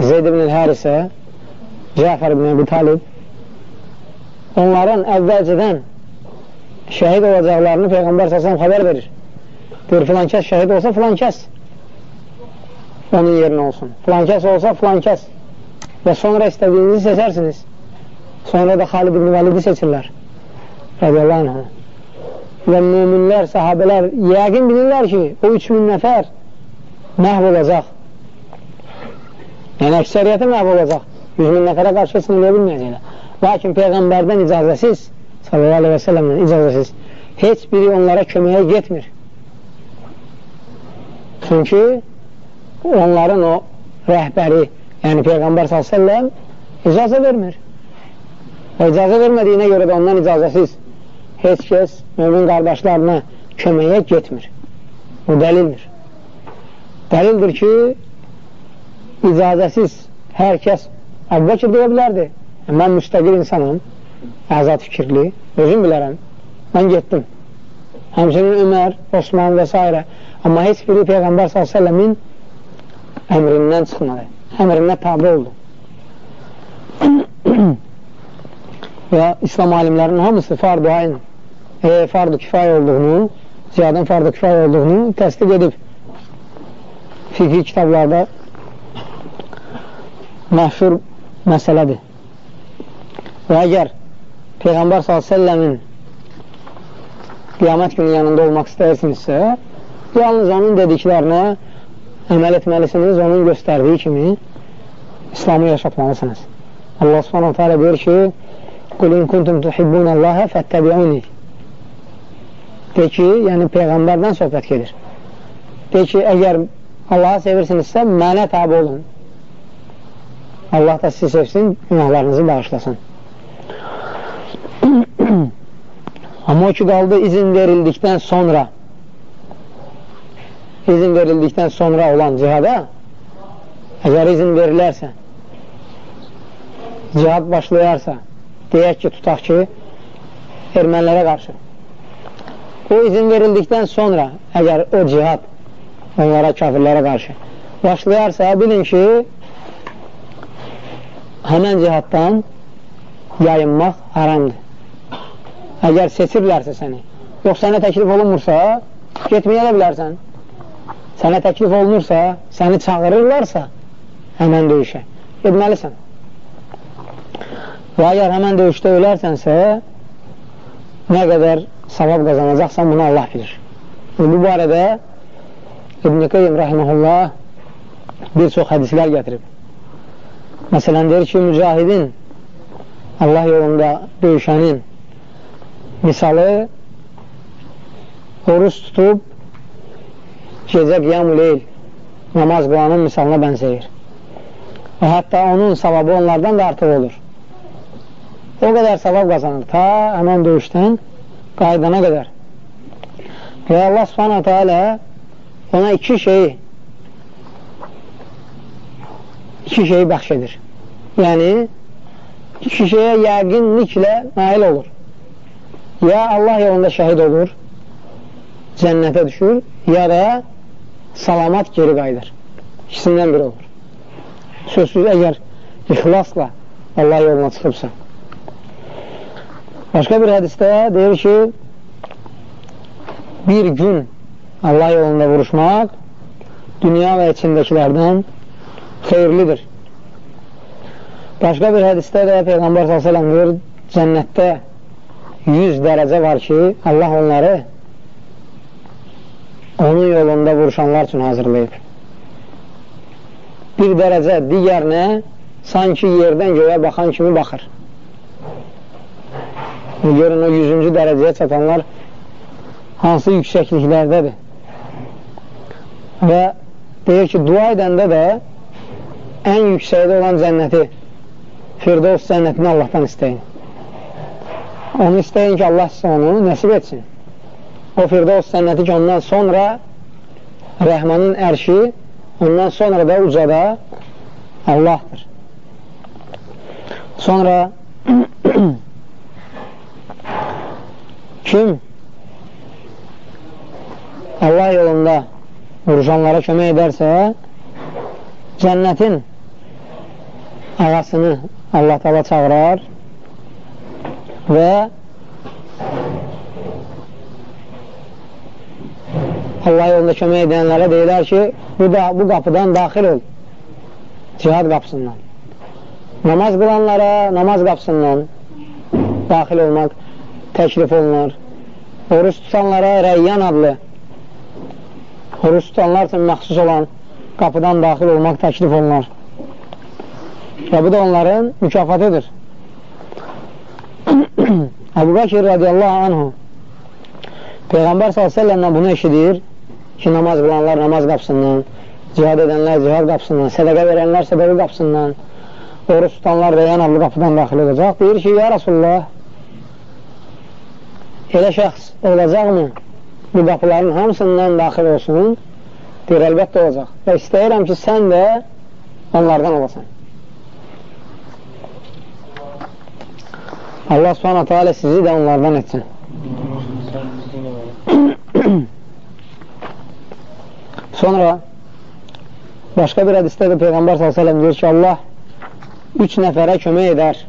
Zeyd ibn-i Hərisə Cəfər ibn Əbi Talib onların əvvəlcədən şəhid olacaqlarını Peyğəmbər səsəm xəbər verir. Deyir, filan kəs şəhid olsa filan kəs onun yerinə olsun. Filan kəs olsa filan kəs və sonra istədiyinizi seçərsiniz. Sonra da Xalid ibn Vəlidi seçirlər. Radiyallahu anh. Və müminlər, sahabələr yəqin bilirlər ki, o 3000 nəfər məhv olacaq. Yəni, əksəriyyəti məhv olacaq. 100 min nəfərə qarşı sınırlaya bilməyəcəklər. Lakin Peyğəmbərdən icazəsiz, sallallahu aleyhi və səlləmdən icazəsiz, heç biri onlara köməyə getmir. Çünki onların o rəhbəri, yəni Peyğəmbər s.ə.v icazə vermir. Və icazə vermədiyinə görə də ondan icazəsiz heç kəs mümin qardaşlarına köməyə getmir. Bu dəlildir. Dəlildir ki, icazəsiz hər kəs Əbbəkir deyə bilərdi. Mən müstəqil insanım, əzad fikirli, özüm bilərəm. Mən getdim. Həmçinin Ömər, Osman və s. Amma heç biri Peyğəmbər s.ə.v-in əmrindən çıxmadı. Əmrinə tabi oldu. və İslam alimlərinin hamısı fardu ayn, e, fardu kifayə olduğunu, ziyadın fardu kifayə olduğunu təsdiq edib fiqhi kitablarda məşhur məsələdir. Və əgər Peyğəmbər s.ə.v-in qiyamət günü yanında olmaq istəyirsinizsə, yalnız onun dediklərinə əməl etməlisiniz, onun göstərdiyi kimi İslamı yaşatmalısınız. Allah subhanahu teala deyir ki, Qul in kuntum tuhibbunallaha fəttəbi'uni De ki, yəni Peyğəmbərdən söhbət gedir. De ki, əgər Allahı sevirsinizsə, mənə tabi olun. Allah da sizi sevsin, günahlarınızı bağışlasın. Amma o ki, qaldı izin verildikdən sonra izin verildikdən sonra olan cihada əgər izin verilərsə cihad başlayarsa deyək ki, tutaq ki, ermənilərə qarşı. O izin verildikdən sonra, əgər o cihad onlara, kafirlərə qarşı başlayarsa, bilin ki, həmən cihaddan yayınmaq haramdır. Əgər seçirlərsə səni, yox sənə təklif olunmursa, getməyə də bilərsən. Sənə təklif olunursa, səni çağırırlarsa, həmən döyüşə, getməlisən. Və əgər həmən döyüşdə ölərsənsə, nə qədər savab qazanacaqsan, bunu Allah bilir. Və bu barədə İbn-i Qeym rəhməhullah bir çox hədislər gətirib. Məsələn, deyir ki, mücahidin Allah yolunda döyüşənin misalı oruç tutub gecə qiyam-ı leyl namaz qılanın misalına bənzəyir. Və hətta onun savabı onlardan da artıq olur o qədər savab qazanır ta həmən döyüşdən qaydana qədər. Və Allah subhanahu teala ona iki şeyi iki şeyi bəxş edir. Yəni, iki şeyə yəqinliklə nail olur. Ya Allah yolunda şəhid olur, cənnətə düşür, ya da salamat geri qayıdır. İkisindən biri olur. Sözsüz, əgər ixlasla Allah yoluna çıxıbsa. Başqa bir hədisdə deyir ki, bir gün Allah yolunda vuruşmaq dünya və içindəkilərdən xeyirlidir. Başqa bir hədisdə də Peyğəmbər s.ə.v deyir, cənnətdə 100 dərəcə var ki, Allah onları onun yolunda vuruşanlar üçün hazırlayıb. Bir dərəcə digərinə sanki yerdən göyə baxan kimi baxır. Görün, o 100-cü dərəcəyə çatanlar hansı yüksəkliklərdədir. Və deyir ki, dua edəndə də ən yüksəkdə olan cənnəti, Firdevs cənnətini Allahdan istəyin. Onu istəyin ki, Allah sizə onu nəsib etsin. O Firdevs cənnəti ki, ondan sonra Rəhmanın ərşi, ondan sonra da ucada Allahdır. Sonra kim Allah yolunda vuruşanlara kömək edərsə, cənnətin ağasını Allah tala çağırar və Allah yolunda kömək edənlərə deyilər ki, bu, da, bu qapıdan daxil ol, cihad qapısından. Namaz qılanlara namaz qapısından daxil olmaq təklif olunur. Oruç tutanlara rəyyan adlı oruç tutanlar üçün məxsus olan qapıdan daxil olmaq təklif olunur. Və bu da onların mükafatıdır. Əbu Bəkir radiyallahu anhu Peyğəmbər s.ə.v bunu eşidir ki, namaz qılanlar namaz qapsından, cihad edənlər cihad qapsından, sədəqə verənlər sədəqə qapsından, oruç tutanlar rəyyan adlı qapıdan daxil olacaq. Deyir ki, ya Rasulullah, elə şəxs olacaqmı bu qapıların hamısından daxil olsun. Deyir, əlbəttə olacaq. Və istəyirəm ki, sən də onlardan olasan. Allah subhanətə alə sizi də onlardan etsin sonra başqa bir hədistə də Peyğəmbər s.ə.v deyir ki, Allah üç nəfərə kömək edər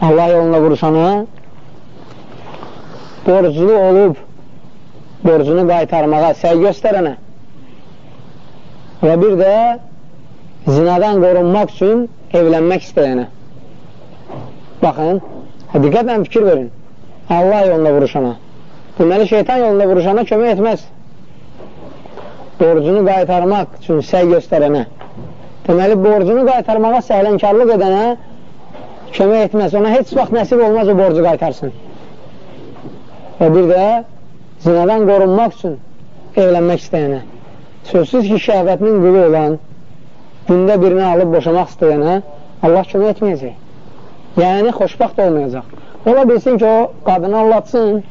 Allah yolunda vuruşana borclu olub borcunu qaytarmağa səy göstərənə və bir də zinadan qorunmaq üçün evlənmək istəyənə. Baxın, diqqətlə fikir verin. Allah yolunda vuruşana. Deməli, şeytan yolunda vuruşana kömək etməz. Borcunu qaytarmaq üçün səy göstərənə. Deməli, borcunu qaytarmağa səhlənkarlıq edənə kömək etməz. Ona heç vaxt nəsib olmaz o borcu qaytarsın və bir də zinadan qorunmaq üçün evlənmək istəyənə, sözsüz ki, şəhvətinin qılı olan, gündə birini alıb boşamaq istəyənə Allah kömək etməyəcək. Yəni, xoşbaxt olmayacaq. Ola bilsin ki, o qadını anlatsın,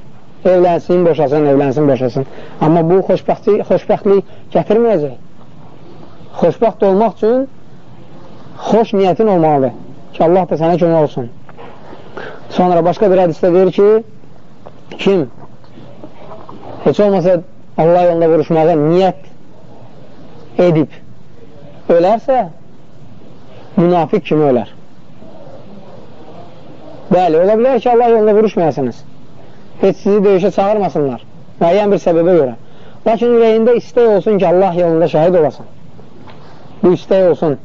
evlənsin, boşasın, evlənsin, boşasın. Amma bu xoşbəxtlik, xoşbəxtlik gətirməyəcək. Xoşbaxt olmaq üçün xoş niyyətin olmalıdır ki, Allah da sənə kömək olsun. Sonra başqa bir hədisdə deyir ki, kim heç olmasa Allah yolunda vuruşmağa niyyət edib ölərsə münafiq kimi ölər. Bəli, ola bilər ki, Allah yolunda vuruşmayasınız. Heç sizi döyüşə çağırmasınlar. Müəyyən bir səbəbə görə. Lakin ürəyində istək olsun ki, Allah yolunda şəhid olasın. Bu istək olsun.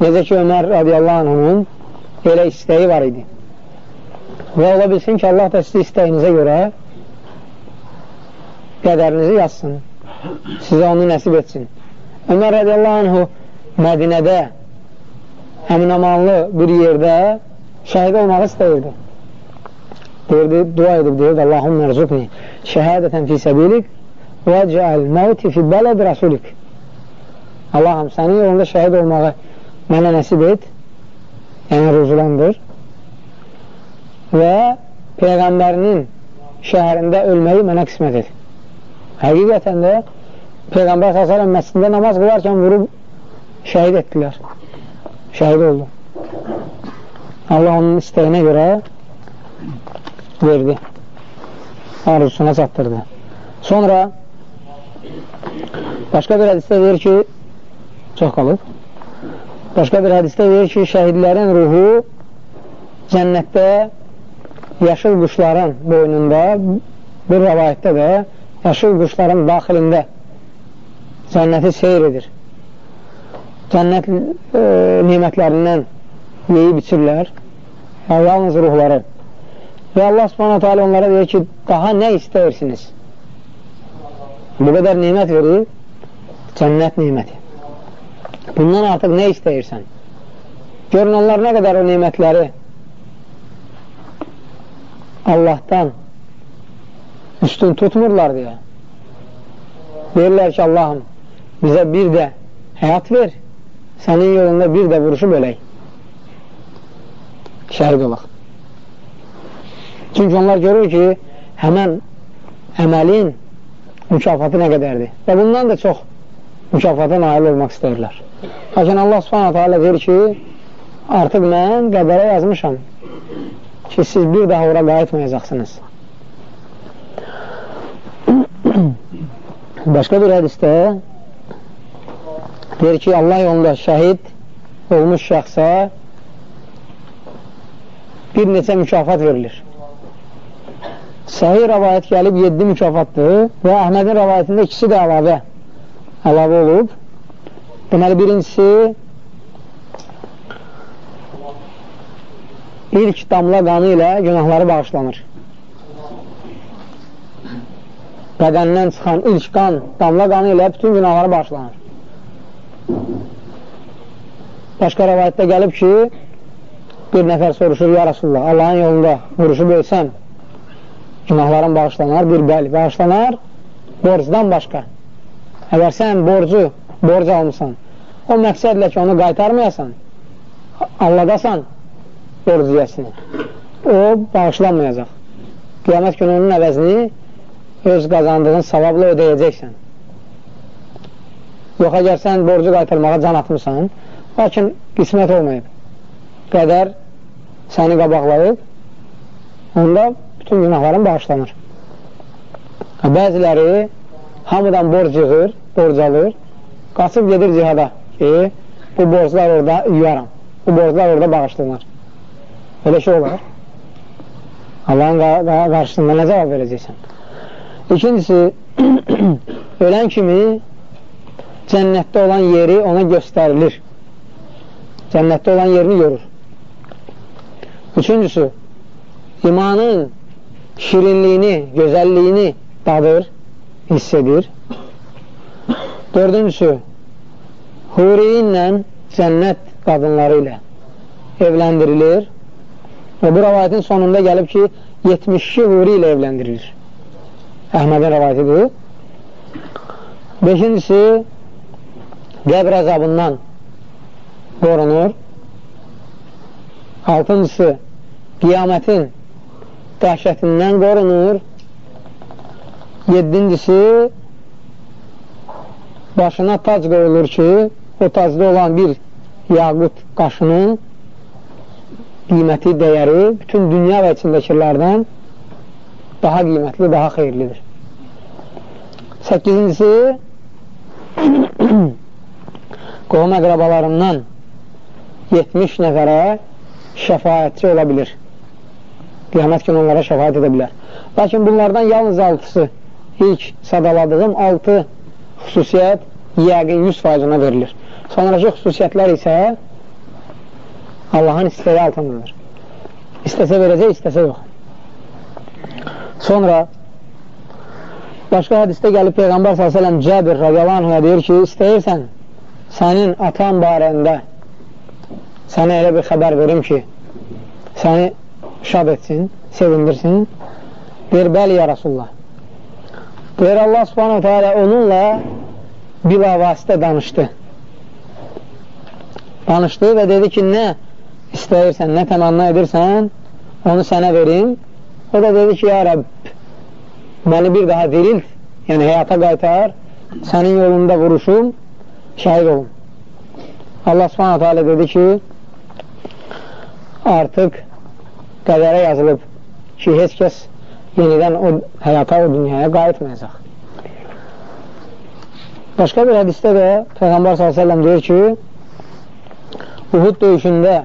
Necə ki, Ömər radiyallahu anhunun elə istəyi var idi. Və ola bilsin ki, Allah da sizə istəyinizə görə qədərinizi yazsın, sizə onu nəsib etsin. Ömər radiyallahu anhu Mədinədə əminamanlı bir yerdə şəhid olmaq istəyirdi. Deyirdi, dua edib, deyirdi, Allahum mərzuqni şəhədətən fi səbilik və cəəl məvti fi bələd rəsulik. Allahım, sənin yolunda şəhid olmağı mənə nəsib et, yəni ruzulandır və Peyğəmbərinin şəhərində ölməyi mənə qismət et. Həqiqətən də Peyğəmbər s.ə.v məscidində namaz qılarkən vurub şəhid etdilər. Şəhid oldu. Allah onun istəyinə görə verdi. Arzusuna çatdırdı. Sonra başqa bir hədisdə deyir ki, çox qalıb, başqa bir hədisdə deyir ki, şəhidlərin ruhu cənnətdə yaşıl quşların boynunda, bir rəvayətdə də yaşıl quşların daxilində cənnəti seyr edir. Cənnət e, nimətlərindən yeyib içirlər yalnız ruhları. Və Allah subhanətə alə onlara deyir ki, daha nə istəyirsiniz? Bu qədər nimət verir, cənnət niməti. Bundan artıq nə istəyirsən? Görün, onlar nə qədər o nimətləri Allahdan üstün tutmurlar deyə. Deyirlər ki, Allahım, bizə bir də həyat ver, sənin yolunda bir də vuruşu bölək. Şəhid olaq. Çünki onlar görür ki, həmən əməlin mükafatı nə qədərdir. Və bundan da çox mükafata nail olmaq istəyirlər. Lakin Allah subhanətə alə deyir ki, artıq mən qədərə yazmışam ki, siz bir daha ora qayıtmayacaqsınız. Başqa bir hədistə deyir ki, Allah yolunda şəhid olmuş şəxsə bir neçə mükafat verilir. Sahih rəvayət gəlib 7 mükafatdır və Əhmədin rəvayətində ikisi də əlavə əlavə olub. Deməli, birincisi ilk damla qanı ilə günahları bağışlanır. bədəndən çıxan ilk qan, damla qanı ilə bütün günahları başlanır. Başqa rəvayətdə gəlib ki, bir nəfər soruşur, ya Rasulullah, Allahın yolunda vuruşub ölsəm, günahların bağışlanar, bir bəli, bağışlanar, borcdan başqa. Əgər sən borcu, borc almışsan, o məqsədlə ki, onu qaytarmayasan, alladasan borc yiyəsini, o bağışlanmayacaq. Qiyamət günü onun əvəzini öz qazandığın savabla ödəyəcəksən. Yox, əgər sən borcu qaytarmağa can atmışsan, lakin qismət olmayıb, qədər səni qabaqlayıb, onda bütün günahların bağışlanır. Bəziləri hamıdan borc yığır, borc alır, qaçıb gedir cihada ki, bu borclar orada yuyaram, bu borclar orada bağışlanır. Elə şey olar. Allahın qarşısında nə cavab verəcəksən? İkincisi, ölən kimi cənnətdə olan yeri ona göstərilir. Cənnətdə olan yerini görür. Üçüncüsü, imanın şirinliyini, gözəlliyini dadır, hiss edir. Dördüncüsü, huri ilə cənnət qadınları ilə evləndirilir. Və bu rəvayətin sonunda gəlib ki, 72 huri ilə evləndirilir. Əhmədin rəvayətidir. Beşincisi, qəbr əzabından qorunur. Altıncısı, qiyamətin dəhşətindən qorunur. Yedincisi, başına tac qoyulur ki, o tacda olan bir yaqut qaşının qiyməti, dəyəri bütün dünya və içindəkilərdən daha qiymətli, daha xeyirlidir. Səkizincisi, qohum əqrabalarından 70 nəfərə şəfayətçi ola bilir. Qiyamət günü onlara şəfayət edə bilər. Lakin bunlardan yalnız altısı, ilk sadaladığım altı xüsusiyyət yəqin 100%-ına verilir. Sonraki xüsusiyyətlər isə Allahın istəyi altındadır. İstəsə verəcək, istəsə yox. Sonra başqa hədisdə gəlib Peyğəmbər s.ə.v Cəbir radiyallahu deyir ki, istəyirsən sənin atan barəndə sənə elə bir xəbər verim ki, səni şad etsin, sevindirsin. Deyir, bəli, ya Rasulullah. Deyir, Allah subhanahu teala onunla bilavasitə danışdı. Danışdı və dedi ki, nə istəyirsən, nə təmanna edirsən, onu sənə verim O da dedi ki, ya Rəbb, məni bir daha dirilt, yəni həyata qaytar, sənin yolunda vuruşum, şəhid olum. Allah subhanətə alə dedi ki, artıq qədərə yazılıb ki, heç kəs yenidən o həyata, o dünyaya qayıtmayacaq. Başqa bir hədistə də Peyğəmbər s.ə.v deyir ki, Uhud döyüşündə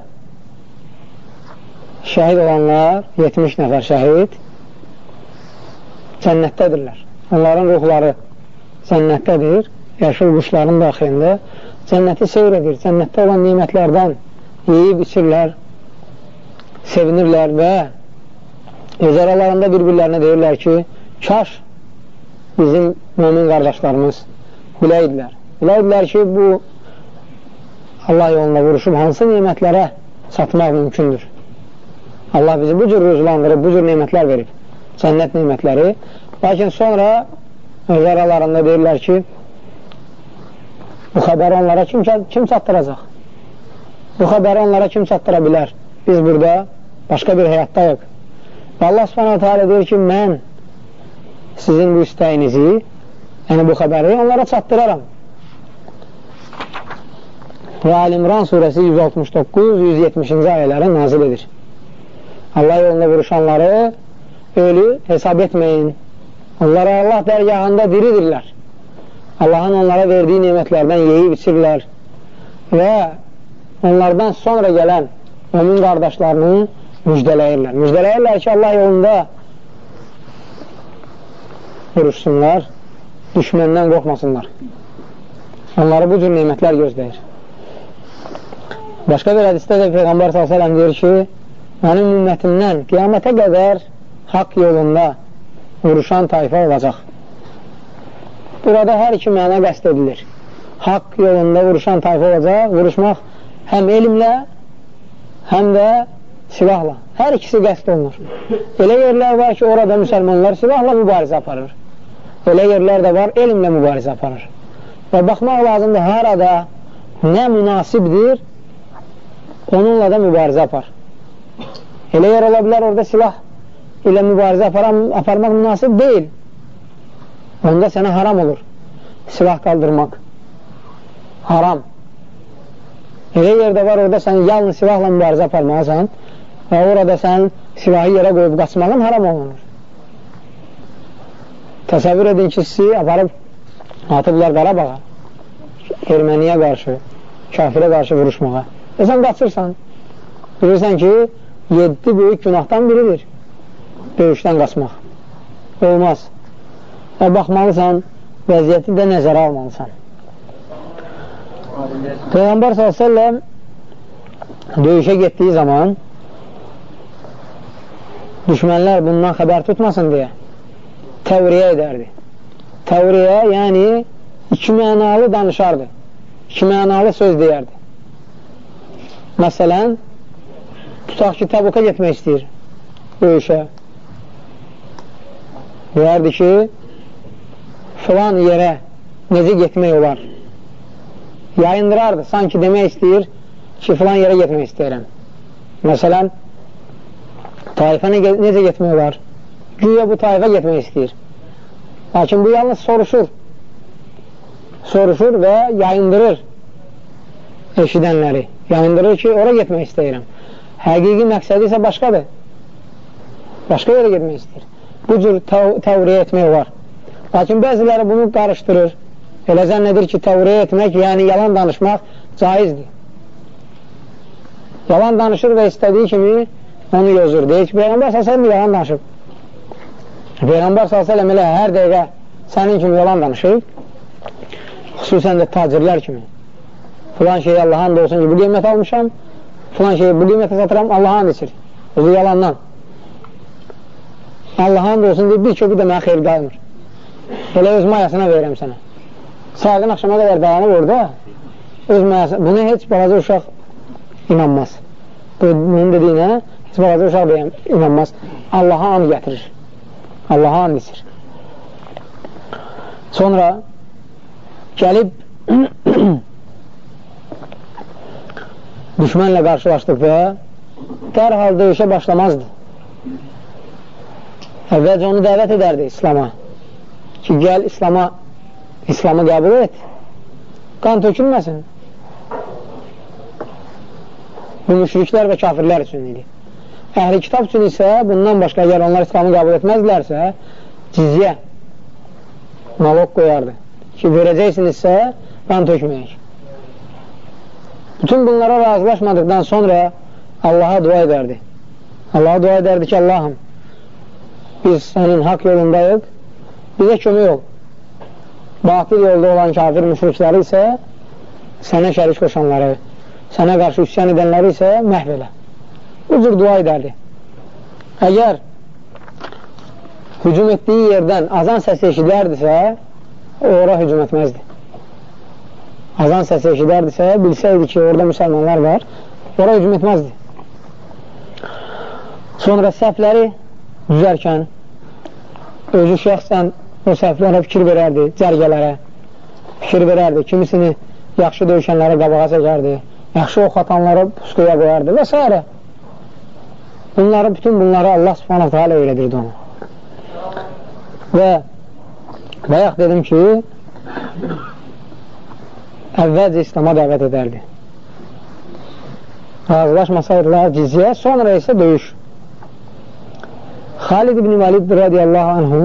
şəhid olanlar, 70 nəfər şəhid cənnətdədirlər. Onların ruhları cənnətdədir, yaşıl quşların daxilində cənnəti seyr edir, cənnətdə olan nimətlərdən yeyib içirlər, sevinirlər və öz aralarında bir-birlərinə deyirlər ki, kaş bizim mümin qardaşlarımız biləyidilər. Biləyidilər ki, bu Allah yolunda vuruşub hansı nimətlərə çatmaq mümkündür. Allah bizi bu cür rüzlandırıb, bu cür nimətlər verib, cənnət nimətləri. Lakin sonra öz aralarında deyirlər ki, bu xəbəri onlara kim, kim çatdıracaq? Bu xəbəri onlara kim çatdıra bilər? Biz burada başqa bir həyatdayıq. Və Allah subhanahu teala deyir ki, mən sizin bu istəyinizi, yəni bu xəbəri onlara çatdıraram. Və Əl-İmran surəsi 169-170-ci ayələri nazil edir. Allah yolunda vuruşanları ölü hesab etməyin. Onlara Allah dərgahında diridirlər. Allahın onlara verdiyi nimətlərdən yeyib içirlər və onlardan sonra gələn mümin qardaşlarını müjdələyirlər. Müjdələyirlər ki, Allah yolunda vuruşsunlar, düşməndən qorxmasınlar. Onları bu cür nimətlər gözləyir. Başqa bir hədisdə də Peyğəmbər s.ə.v deyir ki, mənim ümmətimdən qiyamətə qədər haqq yolunda vuruşan tayfa olacaq. Burada hər iki məna qəst edilir. Haqq yolunda vuruşan tayfa olacaq, vuruşmaq həm elmlə, həm də silahla. Hər ikisi qəst olunur. Elə yerlər var ki, orada müsəlmanlar silahla mübarizə aparır. Elə yerlər də var, elmlə mübarizə aparır. Və baxmaq lazımdır, harada nə münasibdir, onunla da mübarizə apar. Elə yer ola bilər, orada silah ilə mübarizə aparam, aparmaq münasib deyil. Onda sənə haram olur. Silah qaldırmaq. Haram. Elə yerdə var, orada sən yalnız silahla mübarizə aparmalısan və orada sən silahı yerə qoyub qaçmağın haram olunur. Təsəvvür edin ki, sizi aparıb atıblar Qarabağa, erməniyə qarşı, kafirə qarşı vuruşmağa. E sən qaçırsan. Bilirsən ki, 7 böyük günahdan biridir döyüşdən qaçmaq. Olmaz. Və baxmalısan, vəziyyəti də nəzərə almalısan. Peyğəmbər s.ə.v döyüşə getdiyi zaman düşmənlər bundan xəbər tutmasın deyə təvriyə edərdi. Təvriyə, yəni iki mənalı danışardı. İki mənalı söz deyərdi. Məsələn, tutaq ki, Təbuka getmək istəyir döyüşə. Deyərdi ki, filan yerə necə getmək olar? Yayındırardı, sanki demək istəyir ki, filan yerə getmək istəyirəm. Məsələn, taifə necə getmək olar? Güya bu taifə getmək istəyir. Lakin bu yalnız soruşur. Soruşur və yayındırır eşidənləri yayındırır ki, ora getmək istəyirəm. Həqiqi məqsədi isə başqadır. Başqa yerə getmək istəyir. Bu cür təvriyə etmək var. Lakin bəziləri bunu qarışdırır. Elə zənn edir ki, təvriyə etmək, yəni yalan danışmaq caizdir. Yalan danışır və istədiyi kimi onu yozur. Deyir ki, Peyğəmbər s.ə.v yalan danışıb. Peyğəmbər s.ə.v elə hər dəqiqə sənin kimi yalan danışıb. Xüsusən də tacirlər kimi filan şeyi Allaha and olsun ki, bu qiymət almışam, filan şeyi bu qiymətə satıram, Allaha and içir. Özü yalandan. Allaha and olsun deyib, bir köpü də mənə xeyir qalmır. Elə öz mayasına verirəm sənə. Səhərdən axşama qədər dayanıb orada, öz mayasına, buna heç balaca uşaq inanmaz. Bunun dediyinə heç balaca uşaq inanmaz. Allaha and gətirir. Allaha and içir. Sonra gəlib düşmənlə qarşılaşdıqda dərhal döyüşə başlamazdı. Əvvəlcə onu dəvət edərdi İslama ki, gəl İslama İslamı qəbul et, qan tökülməsin. Bu müşriklər və kafirlər üçün idi. Əhli kitab üçün isə bundan başqa əgər onlar İslamı qəbul etməzlərsə, cizyə nalog qoyardı ki, verəcəksinizsə, qan tökməyək. Bütün bunlara razılaşmadıqdan sonra Allaha dua edərdi. Allaha dua edərdi ki, Allahım, biz sənin haqq yolundayıq, bizə kömək ol. Batil yolda olan kafir müşrikləri isə sənə şərik qoşanları, sənə qarşı üsyan edənləri isə məhv elə. Bu cür dua edərdi. Əgər hücum etdiyi yerdən azan səsi eşidərdisə, ora hücum etməzdi. Azan səsi eşidərdisə, bilsəydi ki, orada müsəlmanlar var, ora hücum etməzdi. Sonra səhvləri düzərkən özü şəxsən o səhvlərə fikir verərdi, cərgələrə fikir verərdi, kimisini yaxşı döyüşənlərə qabağa çəkərdi, yaxşı ox atanları pusquya qoyardı və s. Bunları, bütün bunları Allah subhanahu teala öyrədirdi ona. Və bayaq dedim ki, əvvəlcə İslama dəvət edərdi. Razılaşmasaydılar cizyə, sonra isə döyüş. Xalid ibn Valid radiyallahu anhu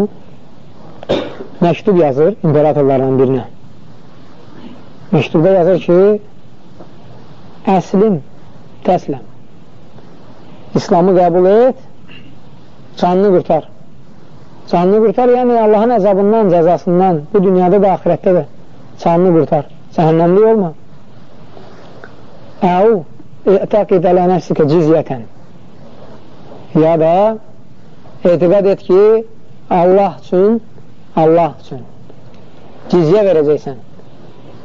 məktub yazır imperatorlardan birinə. Məktubda yazır ki, əslim, təsləm. İslamı qəbul et, canını qurtar. Canını qurtar, yəni Allahın əzabından, cəzasından, bu dünyada da, ahirətdə də canını qurtar. Cəhənnəmli olma. Əu, təqid ələ nəfsikə cizyətən. Ya da etiqad et ki, Allah üçün, Allah üçün cizyə verəcəksən.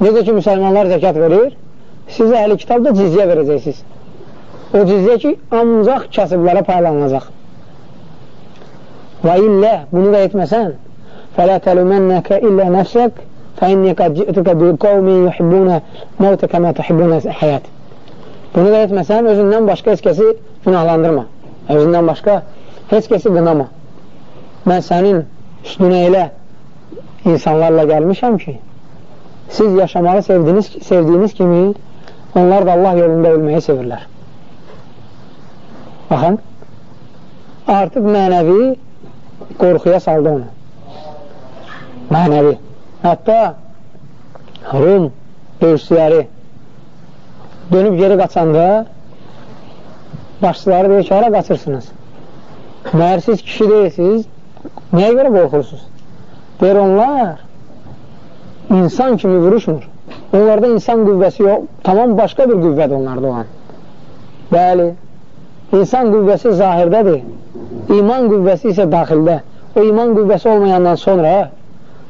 Necə ki, müsəlmanlar zəkat verir, siz əhli kitabda cizyə verəcəksiniz. O cizyə ki, ancaq kasıblara paylanacaq. Və illə bunu da etməsən, fələ təlümənnəkə illə nəfsək fə inni qəd ci'tükə bi qovmi yuhibbunə məvtə kəmə tuhibbunə həyat. Bunu da etməsən, özündən başqa heç kəsi günahlandırma. Özündən başqa heç kəsi qınama. Mən sənin üstünə elə insanlarla gəlmişəm ki, siz yaşamağı sevdiniz, sevdiyiniz kimi onlar da Allah yolunda ölməyi sevirlər. Baxın, artıq mənəvi qorxuya saldı onu. Mənəvi. Hətta Rum döyüşçüləri dönüb geri qaçanda başçıları deyir ki, hara qaçırsınız? Məhər siz kişi deyilsiniz, nəyə görə qorxursunuz? Deyir, onlar insan kimi vuruşmur. Onlarda insan qüvvəsi yox, tamam başqa bir qüvvədir onlarda olan. Bəli, insan qüvvəsi zahirdədir, iman qüvvəsi isə daxildə o iman qüvvəsi olmayandan sonra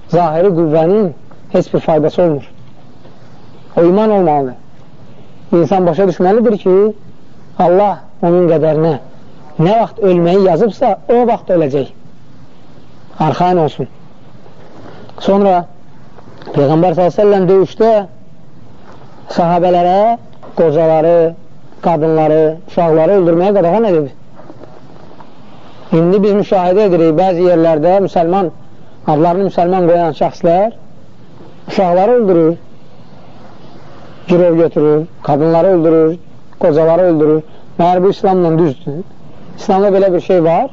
zahiri qüvvənin heç bir faydası olmur. O iman olmalıdır. İnsan başa düşməlidir ki, Allah onun qədərinə nə vaxt ölməyi yazıbsa, o vaxt öləcək. Arxain olsun. Sonra Peyğəmbər s.ə.v döyüşdə sahabələrə, qocaları, qadınları, uşaqları öldürməyə qadağan edib. İndi biz müşahidə edirik bəzi yerlərdə müsəlman, adlarını müsəlman qoyan şəxslər uşaqları öldürür, girov götürür, qadınları öldürür, qocaları öldürür. Məhər bu İslamla düzdür. İslamda belə bir şey var.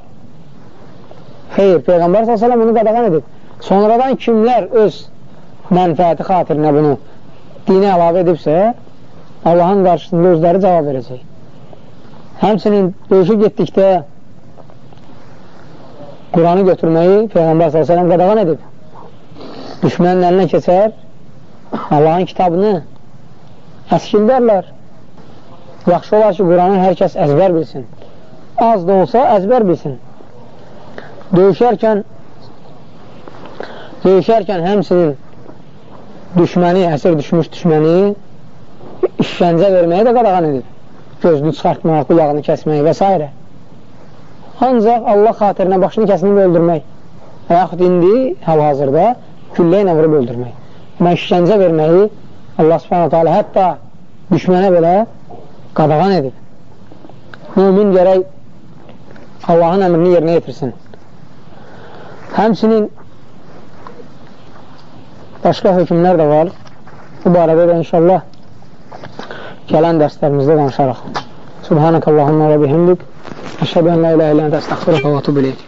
Xeyr, Peyğəmbər s.ə.v bunu qadağan edib. Sonradan kimlər öz mənfəəti xatirinə bunu dinə əlavə edibsə, Allahın qarşısında özləri cavab verəcək. Həmçinin döyüşü getdikdə Quranı götürməyi Peyğəmbər s.ə.v qadağan edib. Düşmənin əlinə keçər, Allahın kitabını əskildərlər. Yaxşı olar ki, Quranı hər kəs əzbər bilsin. Az da olsa əzbər bilsin. Döyüşərkən döyüşərkən həmsinin düşməni, əsir düşmüş düşməni işgəncə verməyə də qadağan edib. Gözünü çıxartmaq, qulağını kəsmək və s. Ancaq Allah xatirinə başını kəsinib öldürmək və yaxud indi hal-hazırda küllə ilə vurub öldürmək. Və işgəncə verməyi Allah subhanahu teala hətta düşmənə belə qadağan edib. Mümin gərək Allahın əmrini yerinə yetirsin. Həmçinin başqa hökmlər də var. Bu barədə də inşallah gələn dərslərimizdə danışarıq. Subhanakallahumma və bihamdik. Əşhədu an la ilaha illa əntə əstəğfiruka və etûbü ilayk.